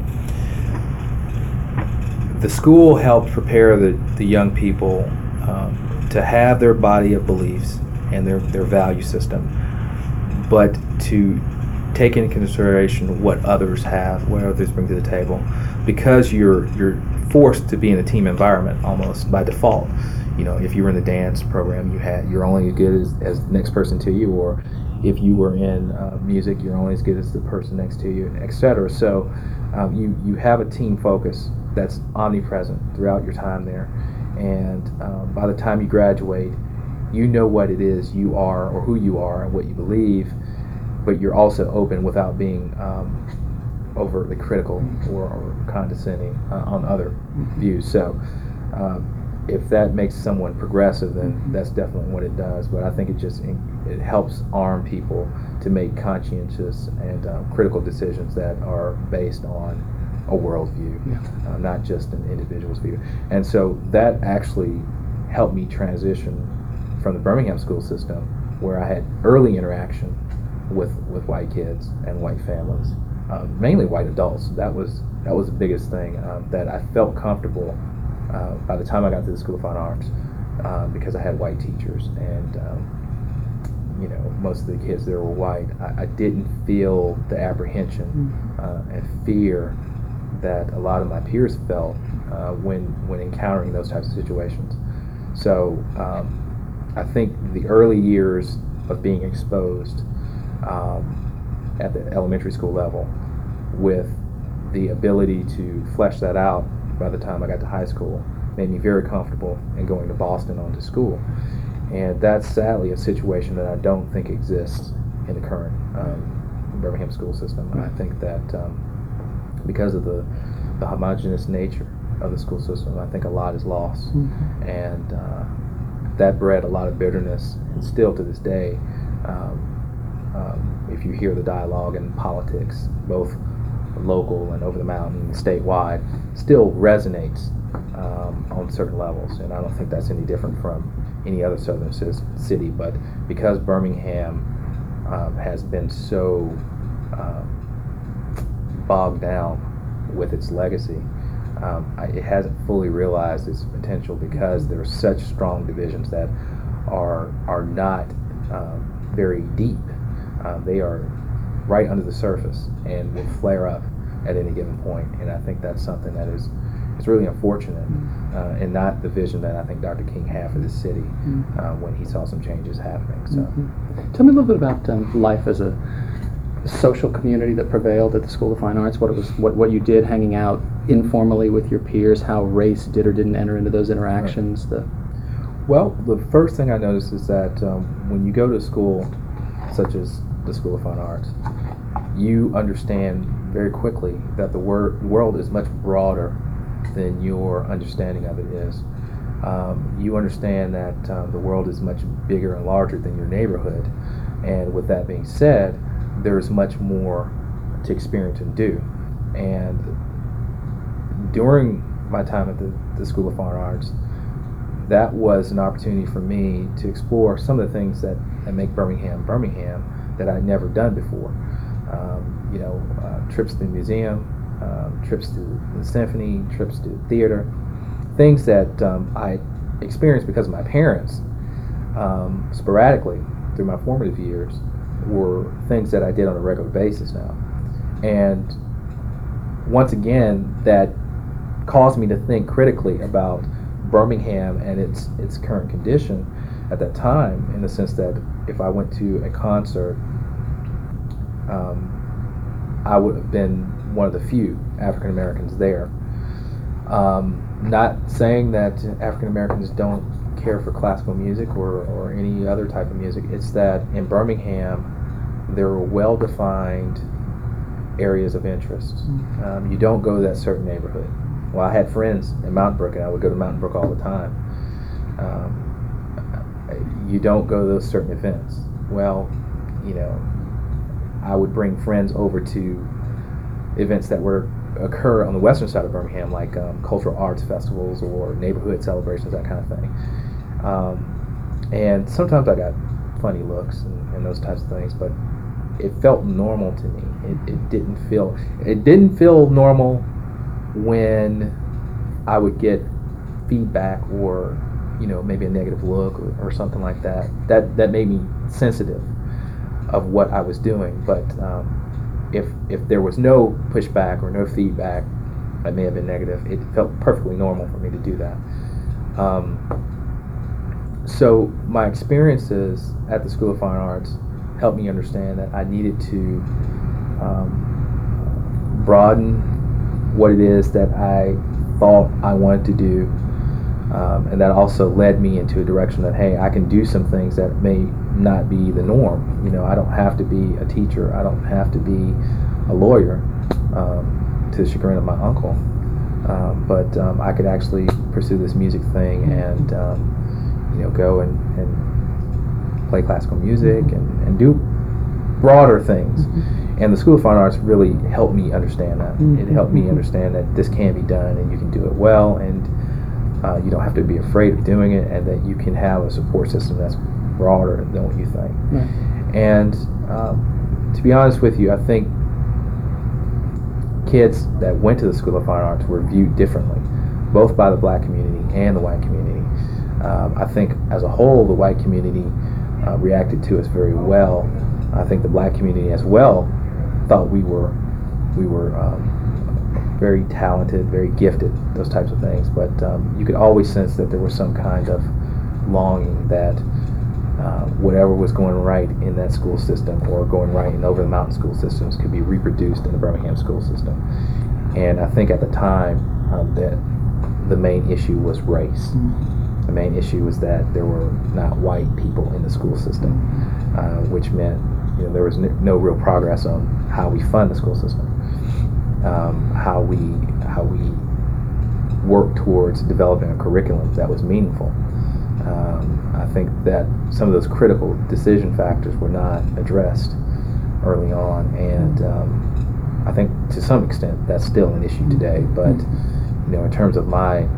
The school helped prepare the, the young people um, to have their body of beliefs and their, their value system, but to take into consideration what others have, what others bring to the table, because you're you're forced to be in a team environment almost by default you know, if you were in the dance program, you had you're only as good as, as the next person to you, or if you were in uh, music, you're only as good as the person next to you, etc. So um, you you have a team focus that's omnipresent throughout your time there, and um, by the time you graduate, you know what it is you are or who you are and what you believe, but you're also open without being um, overtly critical or, or condescending uh, on other mm-hmm. views. So. Um, if that makes someone progressive, then mm-hmm. that's definitely what it does. But I think it just it helps arm people to make conscientious and uh, critical decisions that are based on a worldview, yeah. uh, not just an individual's view. And so that actually helped me transition from the Birmingham school system, where I had early interaction with with white kids and white families, um, mainly white adults. That was that was the biggest thing um, that I felt comfortable uh, by the time I got to the School of Fine Arts, uh, because I had white teachers and um, you know most of the kids there were white, I, I didn't feel the apprehension mm-hmm. uh, and fear that a lot of my peers felt uh, when when encountering those types of situations. So um, I think the early years of being exposed um, at the elementary school level with the ability to flesh that out by the time I got to high school made me very comfortable in going to Boston on to school. And that's sadly a situation that I don't think exists in the current um, Birmingham school system. I think that um, because of the, the homogenous nature of the school system, I think a lot is lost. Mm-hmm. And uh, that bred a lot of bitterness, and still to this day, um, um, if you hear the dialogue in politics, both local and over the mountain, statewide, still resonates um, on certain levels. And I don't think that's any different from any other southern city. But because Birmingham um, has been so um, bogged down with its legacy, um, I, it hasn't fully realized its potential because there are such strong divisions that are are not um, very deep. Uh, they are right under the surface and will flare up at any given point. And I think that's something that is is really unfortunate mm-hmm. uh, and not the vision that I think Dr. King had for the city mm-hmm. uh, when he saw some changes happening. So, mm-hmm. tell me a little bit about um, life as a social community that prevailed at the School of Fine Arts. What it was, what what you did, hanging out informally with your peers. How race did or didn't enter into those interactions. Right. The well, the first thing I noticed is that um, when you go to a school such as the School of Fine Arts, you understand very quickly that the wor- world is much broader than your understanding of it is. Um, you understand that um, the world is much bigger and larger than your neighborhood. And with that being said, there's much more to experience and do. And during my time at the, the School of Fine Arts, that was an opportunity for me to explore some of the things that, that make Birmingham Birmingham that I'd never done before. Um, you know, uh, trips to the museum, um, trips to the symphony, trips to the theater, things that um, I experienced because of my parents um, sporadically through my formative years were things that I did on a regular basis now. And once again, that caused me to think critically about Birmingham and its its current condition at that time, in the sense that if I went to a concert, um, I would have been one of the few African Americans there. Um, not saying that African Americans don't care for classical music or, or any other type of music. It's that in Birmingham, there are well defined areas of interest. Mm-hmm. Um, you don't go to that certain neighborhood. Well, I had friends in Mountain Brook, and I would go to Mountain Brook all the time. Um, you don't go to those certain events. Well, you know, I would bring friends over to events that were occur on the western side of Birmingham, like um, cultural arts festivals or neighborhood celebrations, that kind of thing. Um, and sometimes I got funny looks and, and, those types of things, but it felt normal to me. It, it didn't feel it didn't feel normal when I would get feedback or you know maybe a negative look or, or something like that. That that made me sensitive of what I was doing, but. Um, if if there was no pushback or no feedback, I may have been negative. It felt perfectly normal for me to do that. Um, so my experiences at the School of Fine Arts helped me understand that I needed to um, broaden what it is that I thought I wanted to do. Um, and that also led me into a direction that hey, I can do some things that may not be the norm. You know, I don't have to be a teacher. I don't have to be a lawyer, um, to the chagrin of my uncle. Um, but um, I could actually pursue this music thing and um, you know go and, and play classical music and, and do broader things. Mm-hmm. And the School of Fine Arts really helped me understand that. Mm-hmm. It helped me understand that this can be done and you can do it well and uh, you don't have to be afraid of doing it and that you can have a support system that's broader than what you think. Right. And um, to be honest with you, I think kids that went to the School of Fine Arts were viewed differently, both by the black community and the white community. Um, I think as a whole, the white community uh, reacted to us very well. I think the black community as well thought we were we were um, very talented, very gifted, those types of things. But um, you could always sense that there was some kind of longing that uh, whatever was going right in that school system or going right in over the mountain school systems could be reproduced in the Birmingham school system. And I think at the time um, that the main issue was race. Mm-hmm. The main issue was that there were not white people in the school system, uh, which meant you know there was n- no real progress on how we fund the school system, um, how we how we work towards developing a curriculum that was meaningful. Um, I think that some of those critical decision factors were not addressed early on, and um, I think to some extent that's still an issue today. But you know, in terms of my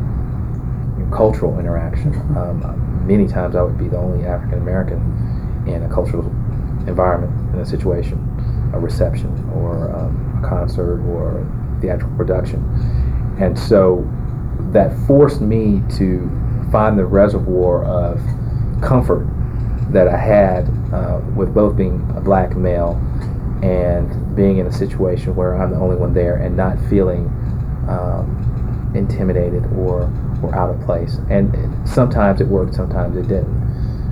cultural interaction, um, many times I would be the only African American in a cultural environment, in a situation, a reception, or um, a concert, or theatrical production, and so that forced me to find the reservoir of comfort that I had uh, with both being a black male and being in a situation where I'm the only one there and not feeling um, intimidated or, or out of place. And sometimes it worked, sometimes it didn't.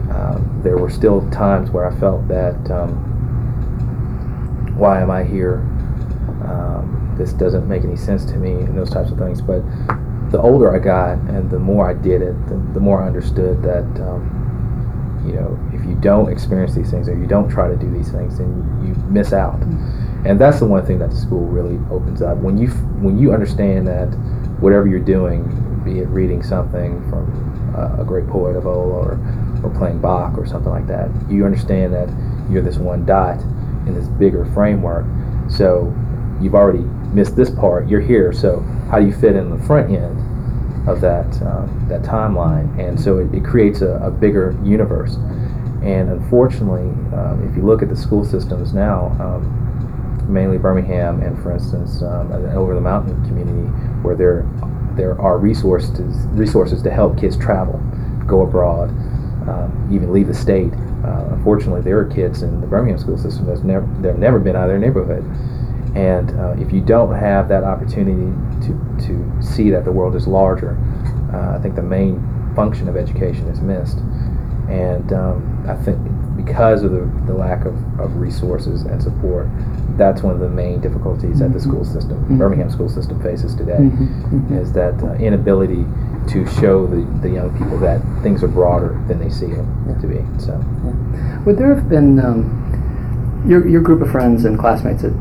Um, there were still times where I felt that um, why am I here? Um, this doesn't make any sense to me, and those types of things. But the older I got and the more I did it, the, the more I understood that, um, you know, if you don't experience these things or you don't try to do these things, then you, you miss out. Mm-hmm. And that's the one thing that the school really opens up. When you when you understand that whatever you're doing, be it reading something from uh, a great poet of old or or playing Bach or something like that, you understand that you're this one dot in this bigger framework. So you've already missed this part. You're here. So how do you fit in the front end of that um, that timeline? And so it, it creates a, a, bigger universe. And unfortunately, um, if you look at the school systems now, um, mainly Birmingham and, for instance, um, over the mountain community, where there there are resources resources to help kids travel, go abroad, um, even leave the state. Uh, unfortunately, there are kids in the Birmingham school system that's never they've never been out of their neighborhood and uh, if you don't have that opportunity to, to see that the world is larger, uh, I think the main function of education is missed. And um, I think because of the, the lack of, of resources and support, that's one of the main difficulties that the mm-hmm. school system, mm-hmm. Birmingham school system faces today, mm-hmm. mm-hmm. is that uh, inability to show the, the young people that things are broader than they see them yeah. to be. So, yeah. would there have been um, your, your group of friends and classmates at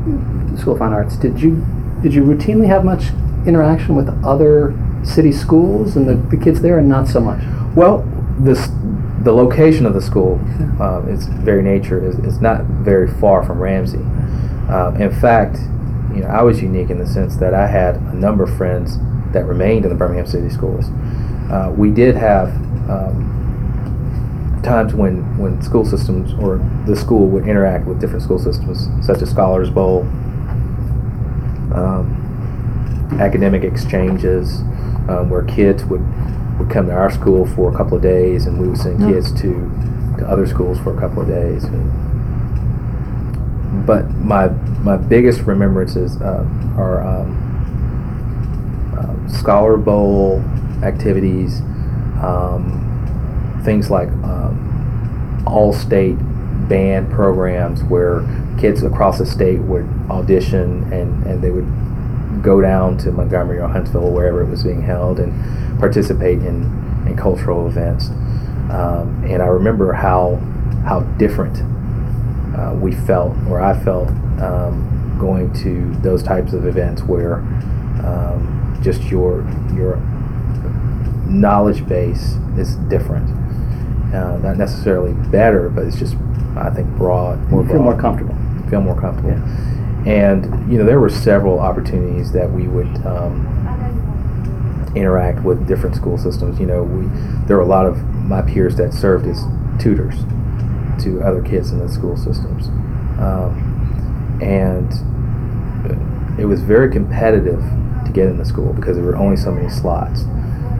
School of Fine Arts, did you did you routinely have much interaction with other city schools and the, the kids there, and not so much? Well, this the location of the school, um, its very nature, is, is not very far from Ramsay. Um, in fact, you know, I was unique in the sense that I had a number of friends that remained in the Birmingham City Schools. Uh, we did have um, times when, when school systems or the school would interact with different school systems, such as Scholars Bowl, um, academic exchanges, um, where kids would, would come to our school for a couple of days, and we would send kids to, to other schools for a couple of days. but my my biggest remembrances uh, are um, uh, Scholar Bowl activities. Um, things like um, all state band programs where kids across the state would audition and, and they would go down to Montgomery or Huntsville or wherever it was being held and participate in, in cultural events. Um, and I remember how how different uh, we felt, or I felt, um, going to those types of events where um, just your your knowledge base is different uh, not necessarily better, but it's just I think broad, more feel broad. more comfortable. Feel more comfortable. Yeah. And you know there were several opportunities that we would um, interact with different school systems. You know, we there were a lot of my peers that served as tutors to other kids in the school systems, um, and it was very competitive to get in the school because there were only so many slots.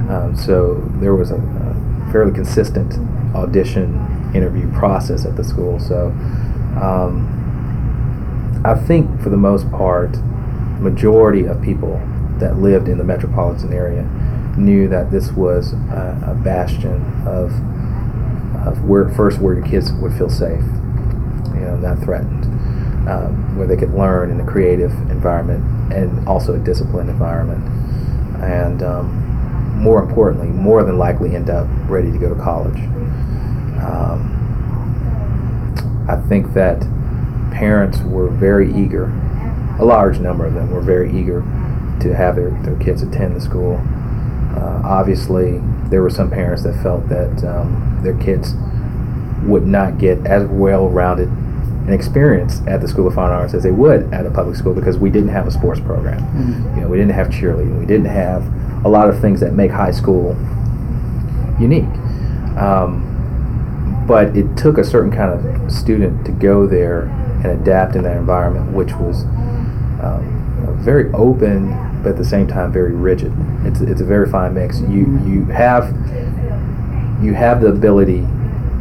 Um, so there was a, a fairly consistent audition interview process at the school. So um, I think for the most part, majority of people that lived in the metropolitan area knew that this was a, a bastion of of where first where your kids would feel safe, you know, not threatened, um, where they could learn in a creative environment and also a disciplined environment, and um, more importantly, more than likely end up ready to go to college. Um, I think that parents were very eager, a large number of them were very eager to have their, their kids attend the school. Uh, obviously, there were some parents that felt that um, their kids would not get as well-rounded an experience at the School of Fine Arts as they would at a public school because we didn't have a sports program. Mm-hmm. You know, we didn't have cheerleading. We didn't have a lot of things that make high school unique. Um, but it took a certain kind of student to go there and adapt in that environment, which was um, very open, but at the same time very rigid. It's, it's a very fine mix. You you have you have the ability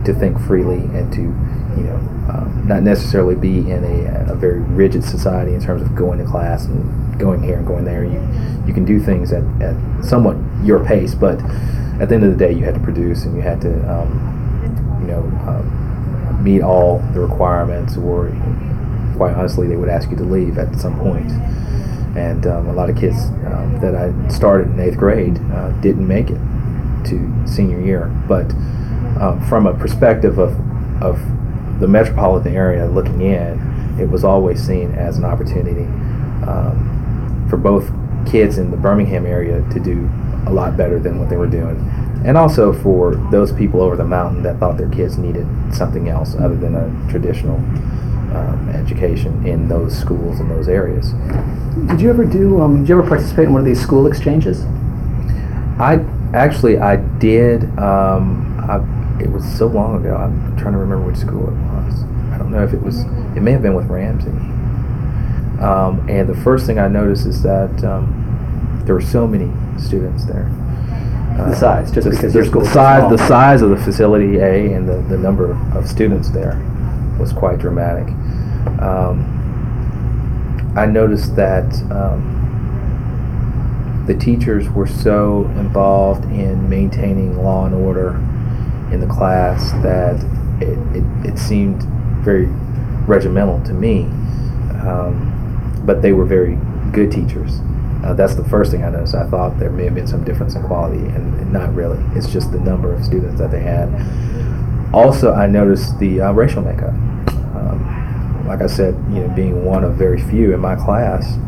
to think freely and to you know um, not necessarily be in a, a very rigid society in terms of going to class and going here and going there. You you can do things at, at somewhat your pace, but at the end of the day, you had to produce and you had to um, you know um, meet all the requirements, or quite honestly, they would ask you to leave at some point. And um, a lot of kids um, that I started in eighth grade uh, didn't make it to senior year, but um, from a perspective of of the metropolitan area looking in, it was always seen as an opportunity um, for both kids in the Birmingham area to do a lot better than what they were doing, and also for those people over the mountain that thought their kids needed something else other than a traditional um, education in those schools in those areas. Did you ever do? Um, did you ever participate in one of these school exchanges? I actually I did. Um, I, it was so long ago. I'm trying to remember which school it was. I don't know if it was. It may have been with Ramsay. Um, and the first thing I noticed is that um, there were so many students there. The size, just because your school the size, the size of the facility A, and the, the number of students there was quite dramatic. Um, I noticed that um, the teachers were so involved in maintaining law and order in the class that it, it, it seemed very regimental to me. Um, but they were very good teachers. Uh, that's the first thing I noticed. I thought there may have been some difference in quality, and, and not really. It's just the number of students that they had. Also, I noticed the uh, racial makeup. Um, like I said, you know, being one of very few in my class,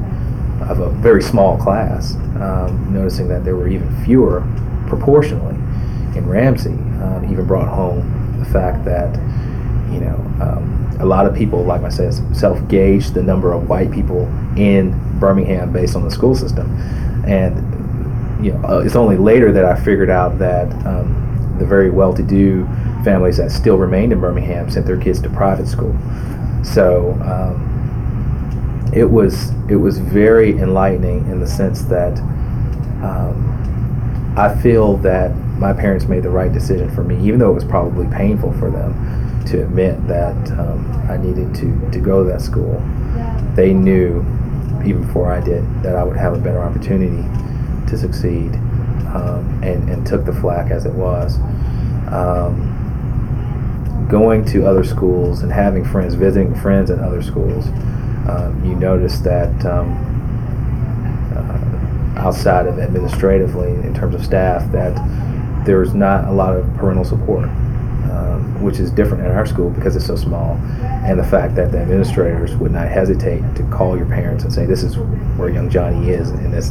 of a very small class, um, noticing that there were even fewer proportionally in Ramsay, um, even brought home the fact that, you know, um, a lot of people, like myself, self-gauge the number of white people in Birmingham based on the school system, and you know, uh, it's only later that I figured out that um, the very well-to-do families that still remained in Birmingham sent their kids to private school. So um, it was it was very enlightening in the sense that um, I feel that my parents made the right decision for me, even though it was probably painful for them to admit that um, I needed to, to go to that school. They knew, even before I did, that I would have a better opportunity to succeed um, and, and took the flack as it was. Um, going to other schools and having friends, visiting friends in other schools, um, you notice that um, uh, outside of administratively, in terms of staff, that there's not a lot of parental support, um, which is different in our school because it's so small, and the fact that the administrators would not hesitate to call your parents and say, "This is where young Johnny is in this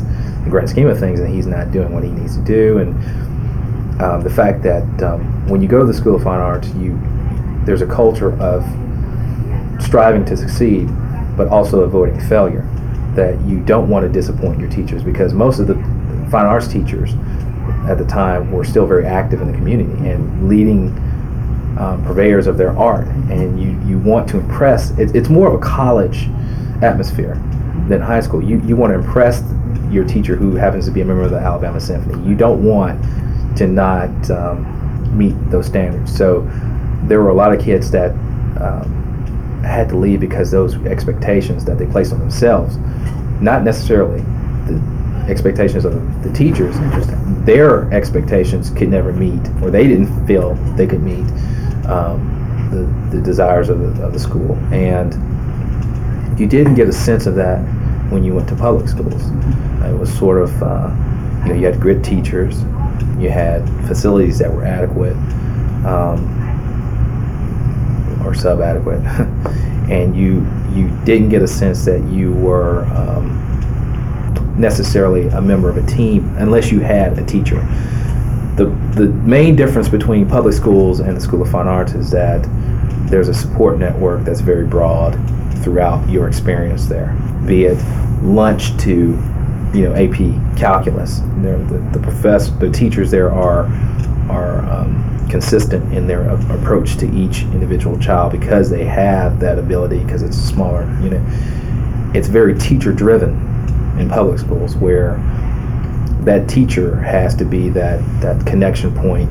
grand scheme of things, and he's not doing what he needs to do," and um, the fact that um, when you go to the School of Fine Arts, you there's a culture of striving to succeed, but also avoiding failure. That you don't want to disappoint your teachers because most of the fine arts teachers at the time were still very active in the community and leading um, purveyors of their art. And you, you want to impress, it, it's more of a college atmosphere than high school. You, you want to impress your teacher who happens to be a member of the Alabama Symphony. You don't want to not um, meet those standards. So there were a lot of kids that um, had to leave because those expectations that they placed on themselves, not necessarily the expectations of the teachers, just their expectations could never meet, or they didn't feel they could meet um, the, the desires of the, of the school. And you didn't get a sense of that when you went to public schools. It was sort of, uh, you know, you had good teachers, you had facilities that were adequate. Um, or sub-adequate, [laughs] and you you didn't get a sense that you were um, necessarily a member of a team unless you had a teacher. The the main difference between public schools and the School of Fine Arts is that there's a support network that's very broad throughout your experience there, be it lunch to you know AP calculus. The, the profess the teachers there are are um, consistent in their a- approach to each individual child because they have that ability because it's a smaller unit. It's very teacher driven in public schools where that teacher has to be that that connection point.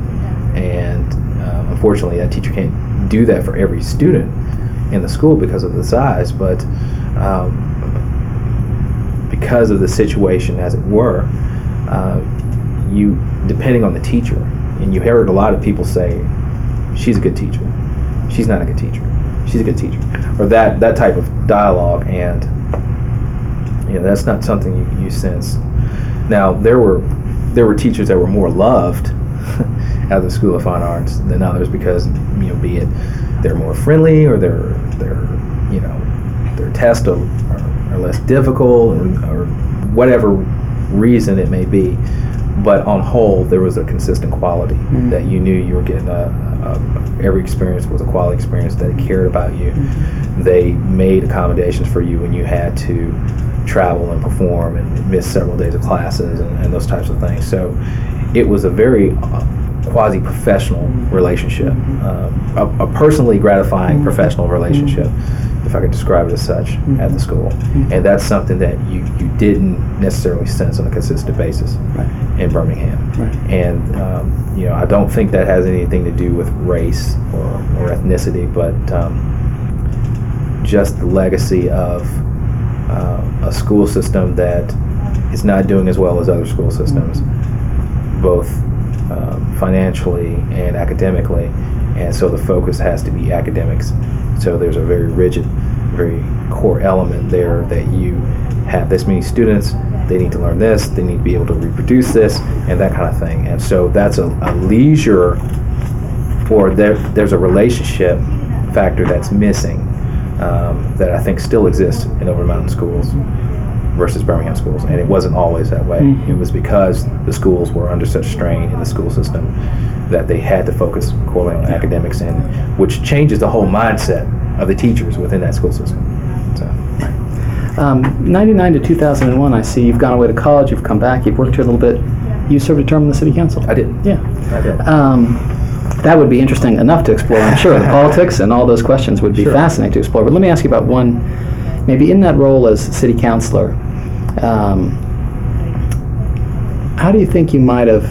And uh, unfortunately that teacher can't do that for every student in the school because of the size but um, because of the situation as it were uh, you depending on the teacher and you heard a lot of people say she's a good teacher. She's not a good teacher. She's a good teacher. Or that that type of dialogue and you know that's not something you, you sense now there were there were teachers that were more loved [laughs] at the School of Fine Arts than others because you know be it they're more friendly or they're they're you know their tests are, are, are less difficult or, or whatever reason it may be. But on whole, there was a consistent quality Mhm. that you knew you were getting. A, a, every experience was a quality experience. They cared about you. They made accommodations for you when you had to travel and perform and miss several days of classes and, and those types of things. So it was a very uh, quasi professional relationship, um, a, a personally gratifying professional relationship, if I could describe it as such, at the school. And that's something that you, you didn't necessarily sense on a consistent basis Right. in Birmingham. Right. And um, you know, I don't think that has anything to do with race or, or ethnicity, but um, just the legacy of uh, a school system that is not doing as well as other school systems, both um, financially and academically. And so the focus has to be academics. So there's a very rigid, very core element there that you have this many students, they need to learn this, they need to be able to reproduce this, and that kind of thing. And so that's a, a leisure, or there, there's a relationship factor that's missing um, that I think still exists in Over Mountain schools versus Birmingham schools. And it wasn't always that way. Mhm. It was because the schools were under such strain in the school system that they had to focus core on academics, and which changes the whole mindset of the teachers within that school system. So. Um, 99 to 2001, I see you've gone away to college, you've come back, you've worked here a little bit. You served a term in the city council. I did. Yeah. I did. Um, that would be interesting enough to explore, I'm sure. The [laughs] politics and all those questions would be Sure. fascinating to explore. But let me ask you about one, maybe in that role as city councilor, um, how do you think you might have,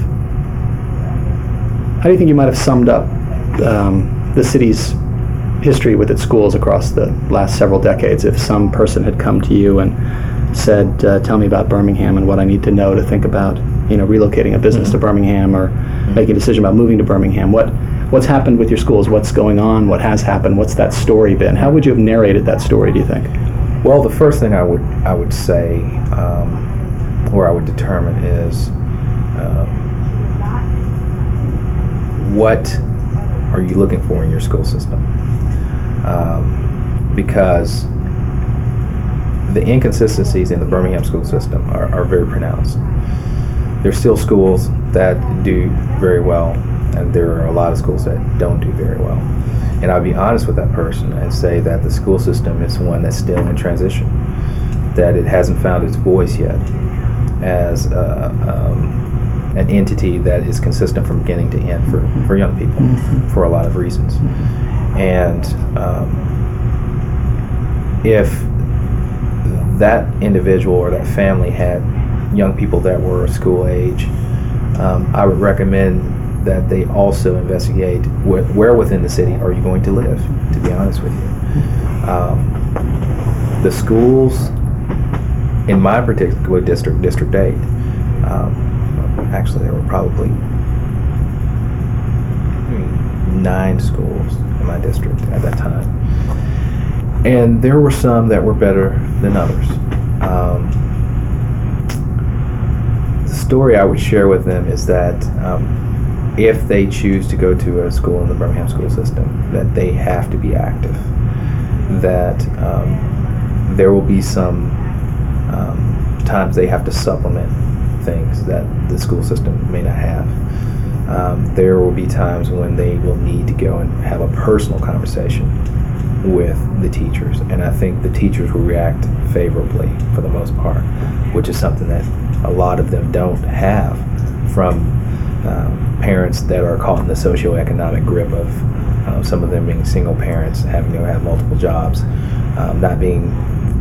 how do you think you might have summed up um, the city's history with its schools across the last several decades if some person had come to you and said, uh, "Tell me about Birmingham and what I need to know to think about, you know, relocating a business to Birmingham or making a decision about moving to Birmingham." What what's happened with your schools? What's going on? What has happened? What's that story been? How would you have narrated that story? Do you think? Well, the first thing I would I would say, um, or I would determine is, um, what are you looking for in your school system? Um, because the inconsistencies in the Birmingham school system are, are very pronounced. There's still schools that do very well, and there are a lot of schools that don't do very well. And I'll be honest with that person and say that the school system is one that's still in transition, that it hasn't found its voice yet as a, um, an entity that is consistent from beginning to end for, for young people for a lot of reasons. And um, if that individual or that family had young people that were school age, um, I would recommend that they also investigate where, where within the city are you going to live, to be honest with you. Um, the schools in my particular district, District 8, um, actually, there were probably hmm, nine schools in my district at that time. And there were some that were better than others. Um, story I would share with them is that um, if they choose to go to a school in the Birmingham school system, that they have to be active. That um, there will be some um, times they have to supplement things that the school system may not have. um, there will be times when they will need to go and have a personal conversation with the teachers. And I think the teachers will react favorably for the most part, which is something that a lot of them don't have from um, parents that are caught in the socioeconomic grip of uh, some of them being single parents, having to have multiple jobs, um, not being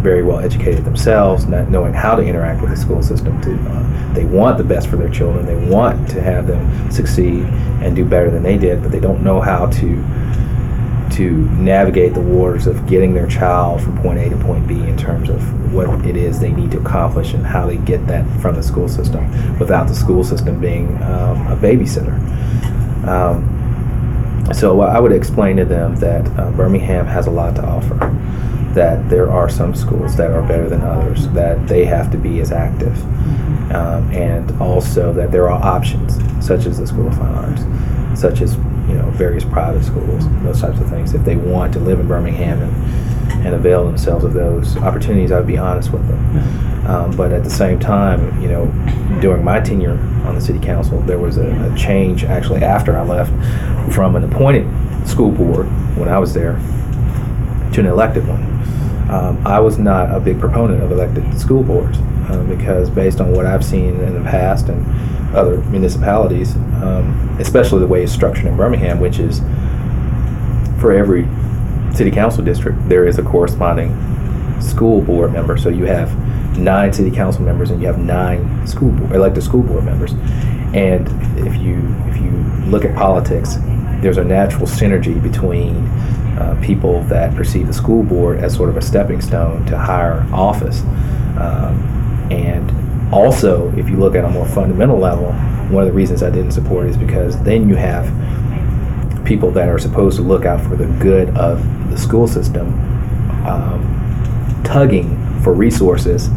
very well educated themselves, not knowing how to interact with the school system. To uh, they want the best for their children, they want to have them succeed and do better than they did, but they don't know how to to navigate the waters of getting their child from point A to point B in terms of what it is they need to accomplish and how they get that from the school system without the school system being um, a babysitter. Um, so I would explain to them that uh, Birmingham has a lot to offer, that there are some schools that are better than others, that they have to be as active, um, and also that there are options, such as the School of Fine Arts, such as you know various private schools, those types of things. If they want to live in Birmingham and, and avail themselves of those opportunities, I would be honest with them. Um, but at the same time, you know, during my tenure on the city council, there was a, a change actually after I left from an appointed school board when I was there to an elected one. Um, I was not a big proponent of elected school boards uh, because, based on what I've seen in the past and other municipalities, um, especially the way it's structured in Birmingham, which is for every city council district, there is a corresponding school board member. So you have nine city council members and you have nine school board, elected school board members. And if you if you look at politics, there's a natural synergy between uh, people that perceive the school board as sort of a stepping stone to higher office. Um, and also, if you look at a more fundamental level, one of the reasons I didn't support it is because then you have people that are supposed to look out for the good of the school system um, tugging for resources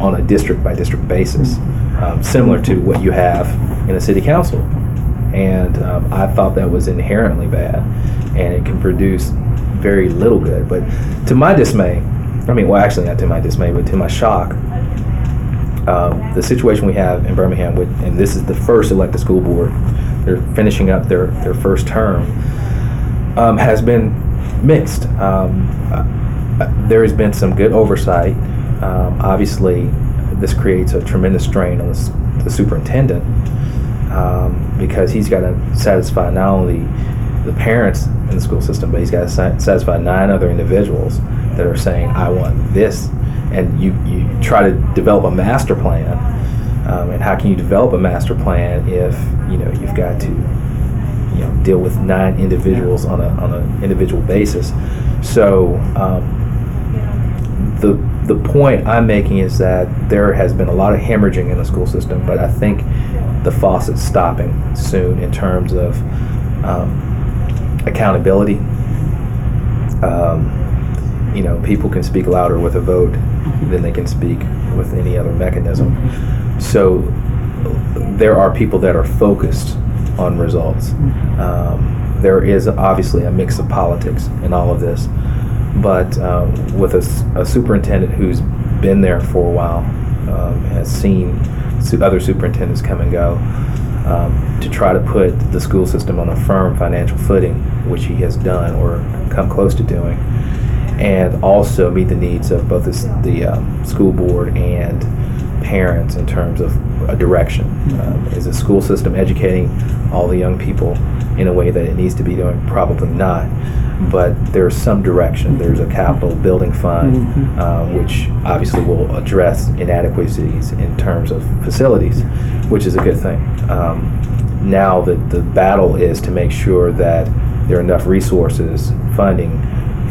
on a district by district basis, um, similar to what you have in a city council. And um, I thought that was inherently bad, and it can produce very little good. But to my dismay, I mean, well, actually, not to my dismay, but to my shock, um, the situation we have in Birmingham, with, and this is the first elected school board, they're finishing up their, their first term, um, has been mixed. Um, uh, there has been some good oversight. Um, obviously, this creates a tremendous strain on the, the superintendent um, because he's got to satisfy not only the parents in the school system, but he's got to satisfy nine other individuals that are saying, I want this and you, you try to develop a master plan. Um, and how can you develop a master plan if you know you've got to you know deal with nine individuals on a on an individual basis? So um, the the point I'm making is that there has been a lot of hemorrhaging in the school system, but I think the faucet's stopping soon in terms of um, accountability. Um, you know, people can speak louder with a vote than they can speak with any other mechanism. So there are people that are focused on results. Um, there is obviously a mix of politics in all of this, but um, with a, a, superintendent who's been there for a while, um, has seen other superintendents come and go, um, to try to put the school system on a firm financial footing, which he has done or come close to doing and also meet the needs of both the, the um, school board and parents in terms of a direction. Um, is the school system educating all the young people in a way that it needs to be doing? Probably not. But there's some direction. There's a capital building fund, mm-hmm. uh, which obviously will address inadequacies in terms of facilities, which is a good thing. Um, now the, the battle is to make sure that there are enough resources, funding,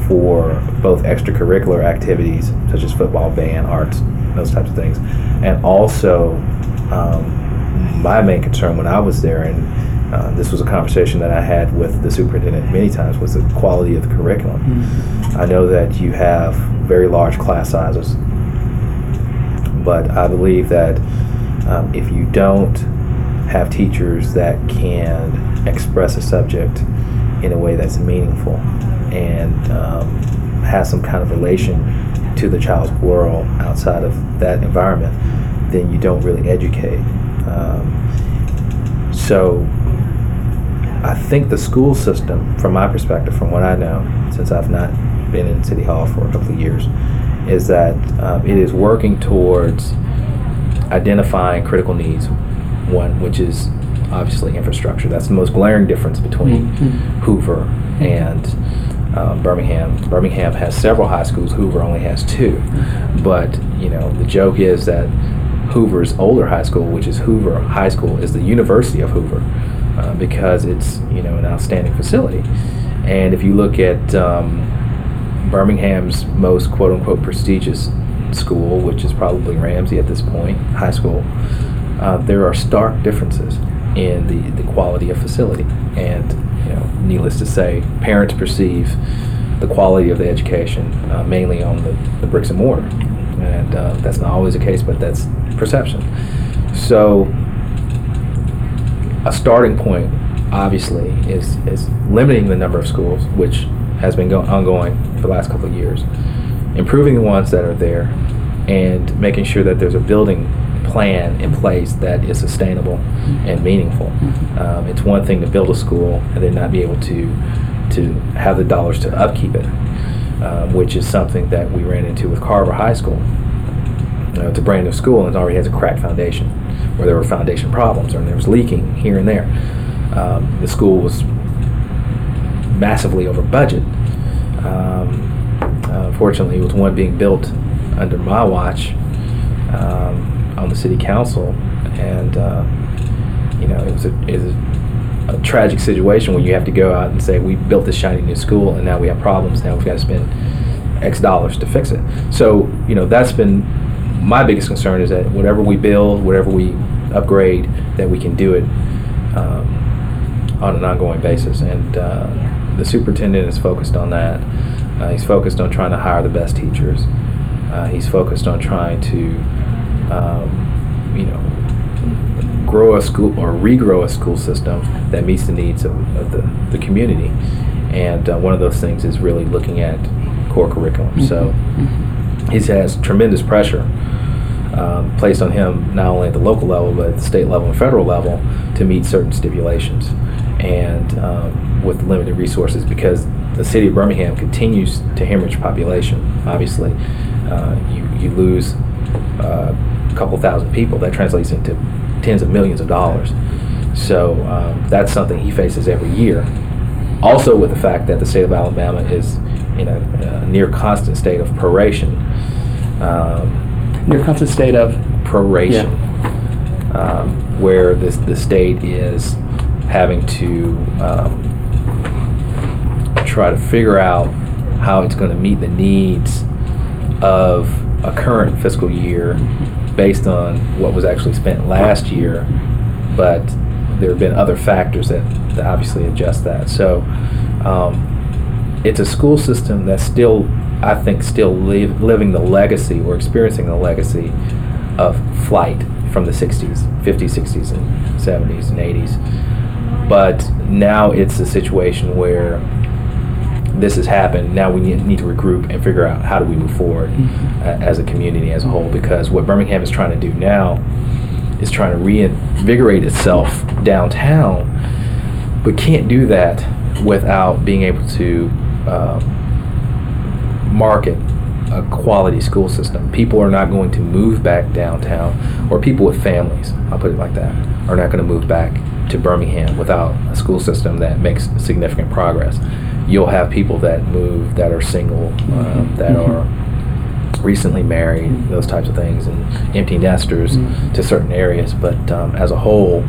for both extracurricular activities such as football, band, arts, those types of things, and also um, my main concern when I was there, and uh, this was a conversation that I had with the superintendent many times, was the quality of the curriculum. Mm-hmm. I know that you have very large class sizes, but I believe that um, if you don't have teachers that can express a subject in a way that's meaningful and um, has some kind of relation to the child's world outside of that environment, then you don't really educate. Um, so I think the school system, from my perspective, from what I know, since I've not been in City Hall for a couple of years, is that um, it is working towards identifying critical needs. One, which is obviously infrastructure. That's the most glaring difference between Mhm. Hoover and um, Birmingham. Birmingham has several high schools. Hoover only has two. But you know, the joke is that Hoover's older high school, which is Hoover High School, is the University of Hoover uh, because it's you know an outstanding facility. And if you look at um, Birmingham's most quote unquote prestigious school, which is probably Ramsay at this point, high school, uh, there are stark differences in the, the quality of facility. And, you know, needless to say, parents perceive the quality of the education uh, mainly on the, the bricks and mortar. And uh, that's not always the case, but that's perception. So, a starting point, obviously, is, is limiting the number of schools, which has been go- ongoing for the last couple of years, improving the ones that are there, and making sure that there's a building plan in place that is sustainable and meaningful. Um, it's one thing to build a school and then not be able to to have the dollars to upkeep it, um, which is something that we ran into with Carver High School. You know, it's a brand new school and it already has a cracked foundation, where there were foundation problems or there was leaking here and there. Um, the school was massively over budget. Um, uh, fortunately, it was one being built under my watch um, on the city council, and uh, you know it was a, it was a, a tragic situation when you have to go out and say we built this shiny new school, and now we have problems. Now we've got to spend X dollars to fix it. So you know that's been my biggest concern is that whatever we build, whatever we upgrade, that we can do it um, on an ongoing basis. And uh, the superintendent is focused on that. Uh, he's focused on trying to hire the best teachers. Uh, he's focused on trying to, um, you know, grow a school or regrow a school system that meets the needs of, of the, the community. And uh, one of those things is really looking at core curriculum. So he has tremendous pressure um, placed on him not only at the local level but at the state level and federal level to meet certain stipulations and um, with limited resources because the city of Birmingham continues to hemorrhage population. Obviously, uh, you, you lose uh, a couple thousand people. That translates into tens of millions of dollars. So um, that's something he faces every year. Also, with the fact that the state of Alabama is in a, a near constant state of proration. Um, Near constant state of proration, um, where this the state is having to um, try to figure out how it's going to meet the needs of a current fiscal year based on what was actually spent last year, but there have been other factors that, that obviously adjust that. So um, it's a school system that's still, I think, still live, living the legacy or experiencing the legacy of flight from the 60s, 50s, 60s, and 70s and 80s. But now it's a situation where this has happened. Now we need, need to regroup and figure out how do we move forward Mhm. uh, as a community as a whole. Because what Birmingham is trying to do now is trying to reinvigorate itself downtown, but can't do that without being able to um, market a quality school system. People are not going to move back downtown, or people with families, I'll put it like that, are not going to move back to Birmingham without a school system that makes significant progress. You'll have people that move that are single, um, that Mhm. are recently married, those types of things, and empty nesters Mhm. to certain areas. But um, as a whole,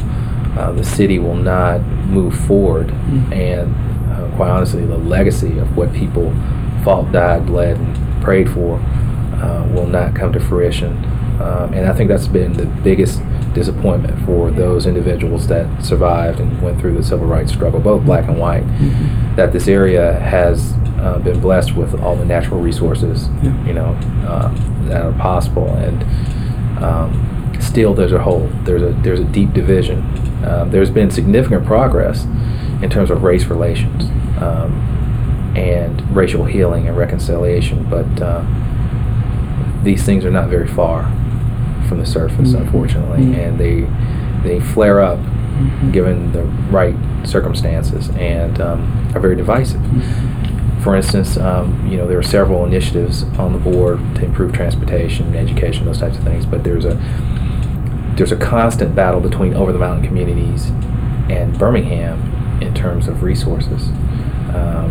uh, the city will not move forward. Mhm. And uh, quite honestly, the legacy of what people fought, died, bled, and prayed for uh, will not come to fruition. Um, and I think that's been the biggest disappointment for those individuals that survived and went through the civil rights struggle, both black and white. Mhm. That this area has uh, been blessed with all the natural resources, Yeah. you know, uh, that are possible, and um, still there's a hole. there's a there's a deep division. Um, there's been significant progress in terms of race relations um, and racial healing and reconciliation, but uh, these things are not very far from the surface, Mhm. unfortunately, Mhm. and they they flare up given the right circumstances, and um, are very divisive. For instance, um, you know there are several initiatives on the board to improve transportation, education, those types of things. But there's a there's a constant battle between over the mountain communities and Birmingham in terms of resources. Um,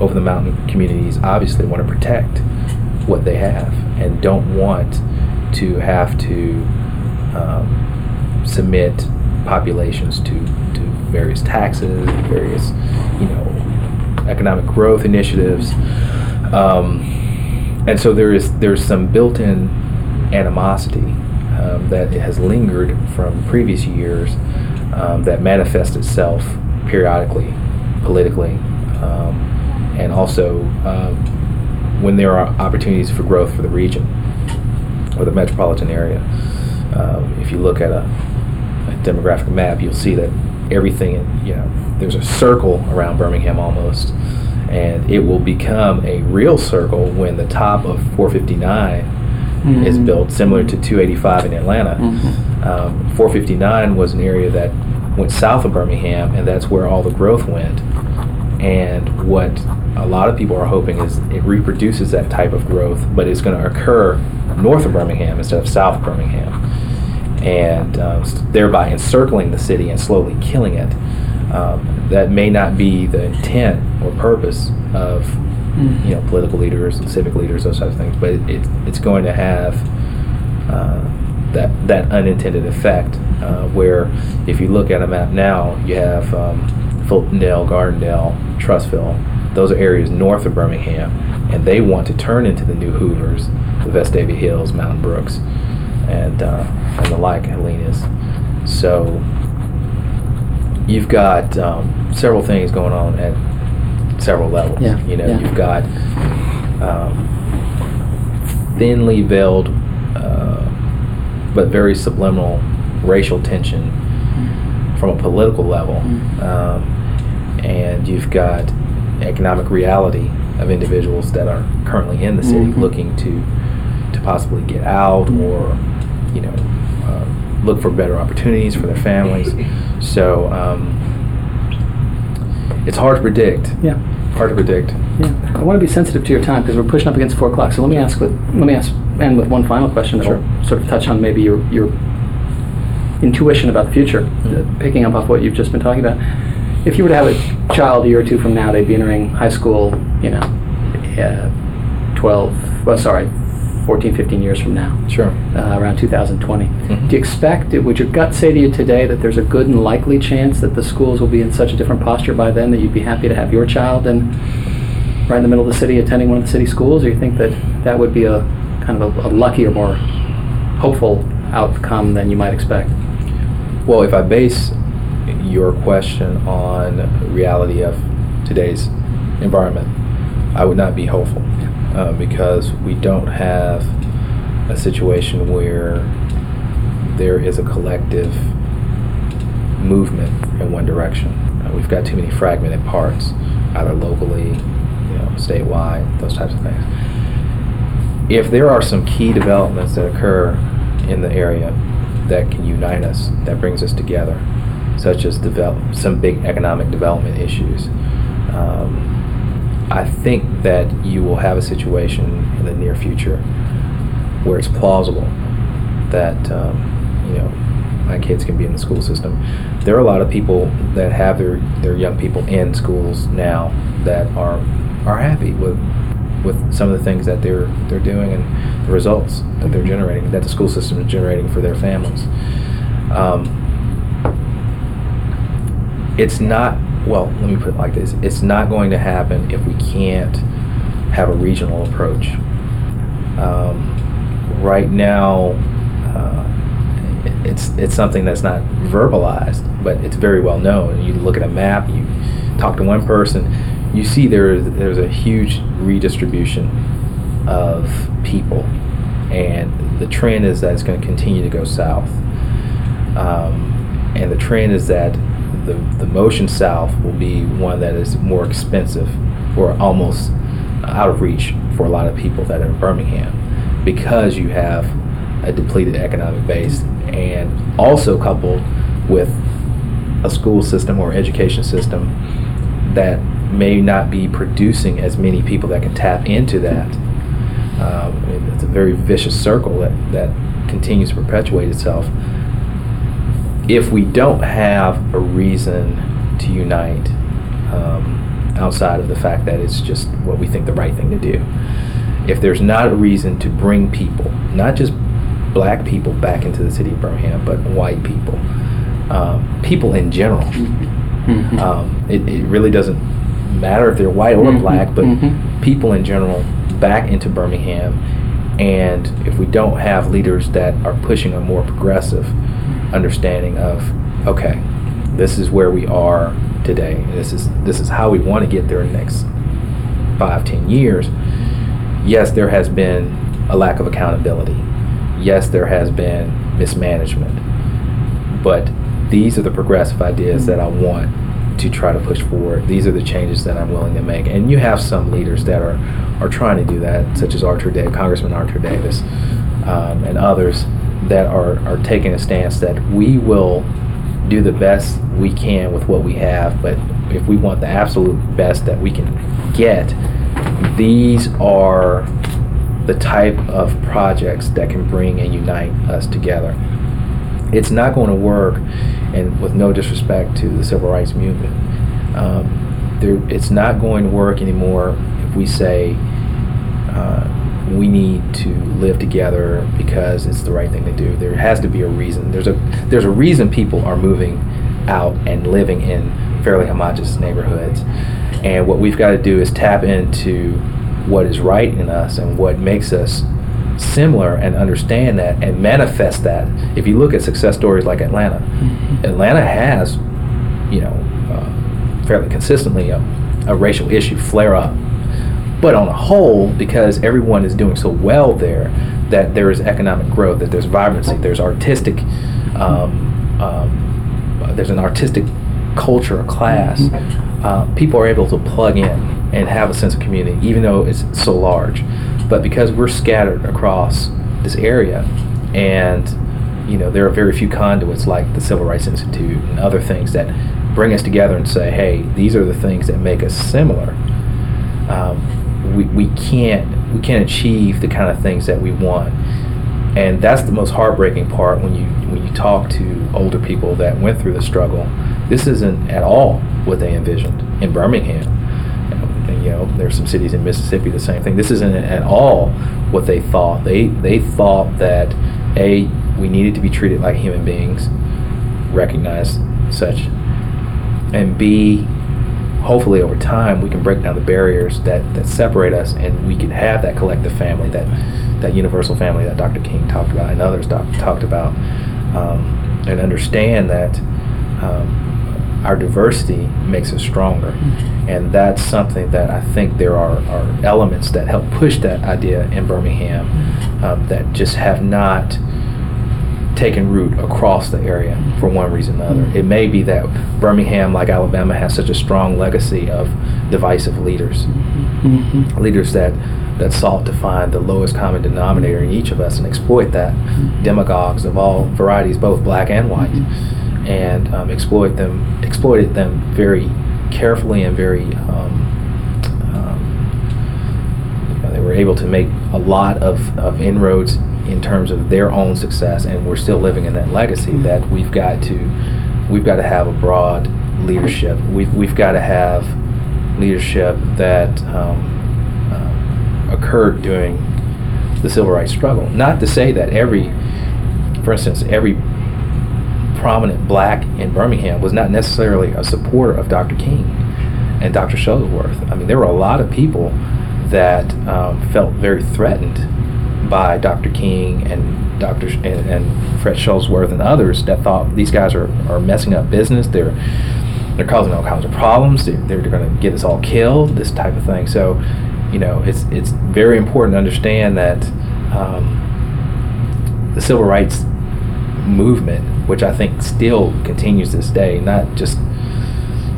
over the mountain communities obviously want to protect what they have and don't want to have to um, submit populations to, to various taxes, various, you know, economic growth initiatives. Um, and so there is there's some built-in animosity um, that has lingered from previous years um, that manifests itself periodically, politically, um, and also um, when there are opportunities for growth for the region or the metropolitan area. Um, if you look at a, a, demographic map, you'll see that everything, in, you know, there's a circle around Birmingham almost, and it will become a real circle when the top of 459 mm-hmm. is built, similar to 285 in Atlanta. Mm-hmm. Um, 459 was an area that went south of Birmingham, and that's where all the growth went. And what a lot of people are hoping is it reproduces that type of growth, but it's going to occur north of Birmingham instead of south of Birmingham, and uh, thereby encircling the city and slowly killing it. Um, that may not be the intent or purpose of mm. you know political leaders and civic leaders, those types of things, but it, it's going to have uh, that that unintended effect. Uh, where if you look at a map now, you have um, Fultondale, Gardendale, Trussville. Those are areas north of Birmingham, and they want to turn into the new Hoovers, the Vestavia Hills, Mountain Brooks, and uh, and the like, Helenas. So you've got um, several things going on at several levels. Yeah. You know, yeah. you've got um, thinly veiled, uh, but very subliminal racial tension from a political level, mm-hmm. um, and you've got economic reality of individuals that are currently in the city mm-hmm. looking to to possibly get out or you know uh, look for better opportunities for their families. [laughs] So um, it's hard to predict. Yeah. Hard to predict. Yeah. I want to be sensitive to your time because we're pushing up against four o'clock. So let me ask with let me ask end with one final question sure. that'll sort of touch on maybe your your intuition about the future, mm-hmm. picking up off what you've just been talking about. If you were to have a child a year or two from now, they'd be entering high school, you know, uh, 12, well, sorry, 14, 15 years from now. Sure. Uh, around 2020. Mm-hmm. Do you expect, it would your gut say to you today that there's a good and likely chance that the schools will be in such a different posture by then that you'd be happy to have your child in, right in the middle of the city attending one of the city schools? Or you think that that would be a kind of a, a luckier, more hopeful outcome than you might expect? Well, if I base your question on reality of today's environment, I would not be hopeful uh, because we don't have a situation where there is a collective movement in one direction. Uh, we've got too many fragmented parts, either locally, you know, statewide, those types of things. If there are some key developments that occur in the area that can unite us, that brings us together, such as develop some big economic development issues. Um, I think that you will have a situation in the near future where it's plausible that um, you know my kids can be in the school system. There are a lot of people that have their, their young people in schools now that are are happy with with some of the things that they're they're doing and the results that they're generating that the school system is generating for their families. Um, it's not well, let me put it like this it's not going to happen if we can't have a regional approach. Um, right now, uh, it's it's something that's not verbalized, but it's very well known. You look at a map, you talk to one person, you see there there's a huge redistribution of people, and the trend is that it's going to continue to go south. Um, and the trend is that the, the motion south will be one that is more expensive or almost out of reach for a lot of people that are in Birmingham because you have a depleted economic base and also coupled with a school system or education system that may not be producing as many people that can tap into that. Um, it's a very vicious circle that, that continues to perpetuate itself. If we don't have a reason to unite um, outside of the fact that it's just what we think the right thing to do, if there's not a reason to bring people, not just black people back into the city of Birmingham, but white people, um, people in general. Mm-hmm. Um, it, it, really doesn't matter if they're white or mm-hmm. black, but mm-hmm. people in general back into Birmingham. And if we don't have leaders that are pushing a more progressive understanding of, okay, this is where we are today. This is this is how we want to get there in the next five, ten years. Yes, there has been a lack of accountability. Yes, there has been mismanagement. But these are the progressive ideas that I want to try to push forward. These are the changes that I'm willing to make. And you have some leaders that are, are trying to do that, such as Artur Davis, Congressman Artur Davis, um, and others that are, are taking a stance that we will do the best we can with what we have, but if we want the absolute best that we can get, these are the type of projects that can bring and unite us together. It's not going to work, and with no disrespect to the civil rights movement, um, there, it's not going to work anymore if we say uh, we need to live together because it's the right thing to do. There has to be a reason. There's a there's a reason people are moving out and living in fairly homogenous neighborhoods, and what we've got to do is tap into what is right in us and what makes us similar and understand that and manifest that. If you look at success stories like Atlanta, mm-hmm. Atlanta has, you know, uh, fairly consistently a, a racial issue flare up. But on a whole, because everyone is doing so well there, that there is economic growth, that there's vibrancy, there's artistic, um, um, there's an artistic culture or class. Mm-hmm. Uh, people are able to plug in and have a sense of community, even though it's so large. But because we're scattered across this area, and you know there are very few conduits like the Civil Rights Institute and other things that bring us together and say, hey, these are the things that make us similar. Um, we, we can't we can't achieve the kind of things that we want, and that's the most heartbreaking part when you when you talk to older people that went through the struggle. This isn't at all what they envisioned in Birmingham you know, there's some cities in Mississippi the same thing. This isn't at all what they thought. They they thought that a we needed to be treated like human beings, recognize such, and b hopefully over time we can break down the barriers that, that separate us and we can have that collective family that that universal family that Dr. King talked about and others doc, talked about um, and understand that um, our diversity makes us stronger. And that's something that I think there are, are elements that help push that idea in Birmingham um, that just have not taken root across the area for one reason or another. It may be that Birmingham, like Alabama, has such a strong legacy of divisive leaders, mm-hmm. leaders that that sought to find the lowest common denominator in each of us and exploit that, demagogues of all varieties, both black and white. Mm-hmm and um, exploit them, exploited them very carefully and very. Um, um, you know, they were able to make a lot of, of inroads in terms of their own success, and we're still living in that legacy. That we've got to, we've got to have a broad leadership. We've we've got to have leadership that um, uh, occurred during the civil rights struggle. Not to say that every, for instance, every prominent black in Birmingham was not necessarily a supporter of Dr. King and Dr. Shuttlesworth. I mean, there were a lot of people that um, felt very threatened by Dr. King and Dr. And, and, Fred Shuttlesworth and others that thought these guys are, are messing up business. They're they're causing all kinds of problems. They're, they're going to get us all killed. This type of thing. So, you know, it's it's very important to understand that um, the civil rights movement which I think still continues this day, not just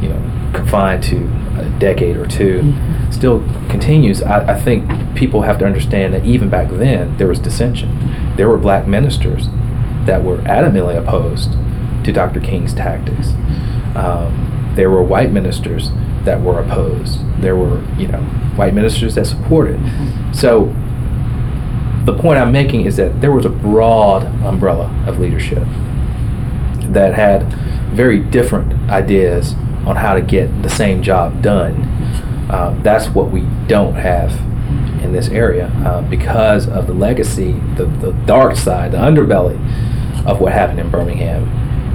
you know confined to a decade or 2 mm-hmm. still continues. I, I, think people have to understand that even back then there was dissension. There were black ministers that were adamantly opposed to Dr. King's tactics. Um, there were white ministers that were opposed. There were, you know, white ministers that supported. So the point I'm making is that there was a broad umbrella of leadership that had very different ideas on how to get the same job done. Uh, that's what we don't have in this area uh, because of the legacy, the, the dark side, the underbelly of what happened in Birmingham,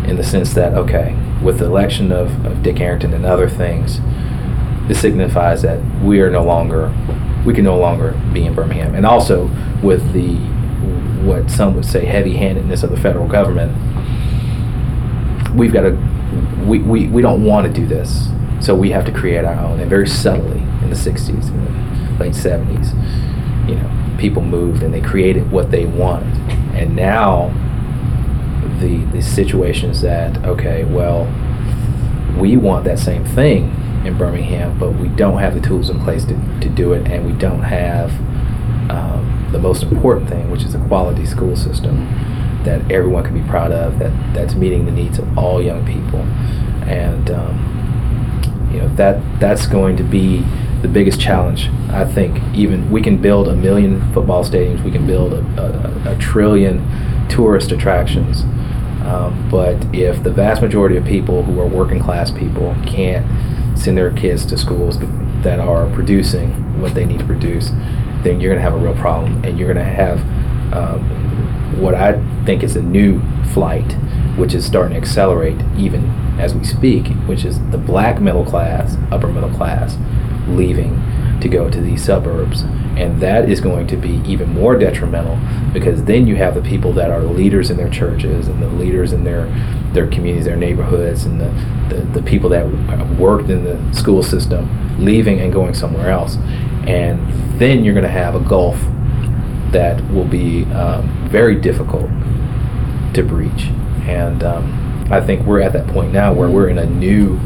in the sense that, okay, with the election of, of Dick Arrington and other things, this signifies that we are no longer, we can no longer be in Birmingham. And also with the, what some would say, heavy handedness of the federal government, we've got to, we, we, we don't want to do this. So we have to create our own. And very subtly in the 60s, in the late 70s, you know, people moved and they created what they wanted. And now the, the situations that, okay, well, we want that same thing in Birmingham, but we don't have the tools in place to, to do it, and we don't have um, the most important thing, which is a quality school system that everyone can be proud of, that, that's meeting the needs of all young people. And, um, you know, that, that's going to be the biggest challenge. I think even we can build a million football stadiums, we can build a, a, a trillion tourist attractions. Um, but if the vast majority of people who are working class people can't send their kids to schools that are producing what they need to produce, then you're going to have a real problem, and you're going to have um, what I think is a new flight, which is starting to accelerate even as we speak, which is the black middle class, upper middle class, leaving to go to these suburbs. And that is going to be even more detrimental because then you have the people that are leaders in their churches and the leaders in their, their communities, their neighborhoods, and the, the, the people that worked in the school system leaving and going somewhere else. And then you're going to have a gulf that will be um, very difficult to breach. And um, I think we're at that point now where we're in a new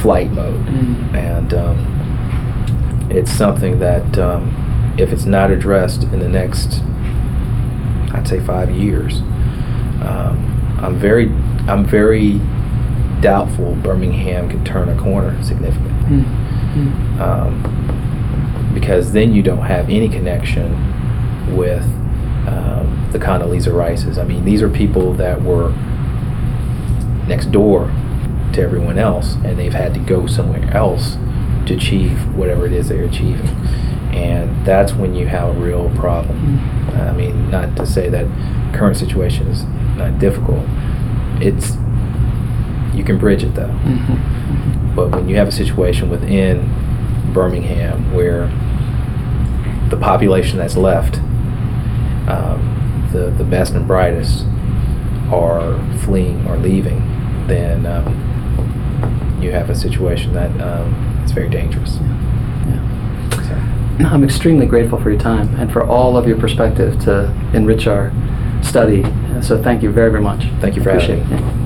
flight mode. Mm. And um, it's something that um, if it's not addressed in the next, I'd say five years, um, I'm very, I'm very doubtful Birmingham can turn a corner significantly. Mm. Um, because then you don't have any connection with um, the Condoleezza Rices. I mean, these are people that were next door to everyone else, and they've had to go somewhere else to achieve whatever it is they're achieving. And that's when you have a real problem. I mean, not to say that current situation is not difficult. It's you can bridge it though. Mm-hmm. But when you have a situation within Birmingham where the population that's left, um, the the best and brightest, are fleeing or leaving, then um, you have a situation that um, is very dangerous. Yeah. So, I'm extremely grateful for your time and for all of your perspective to enrich our study. So thank you very, very much. Thank you for Appreciate having me. it.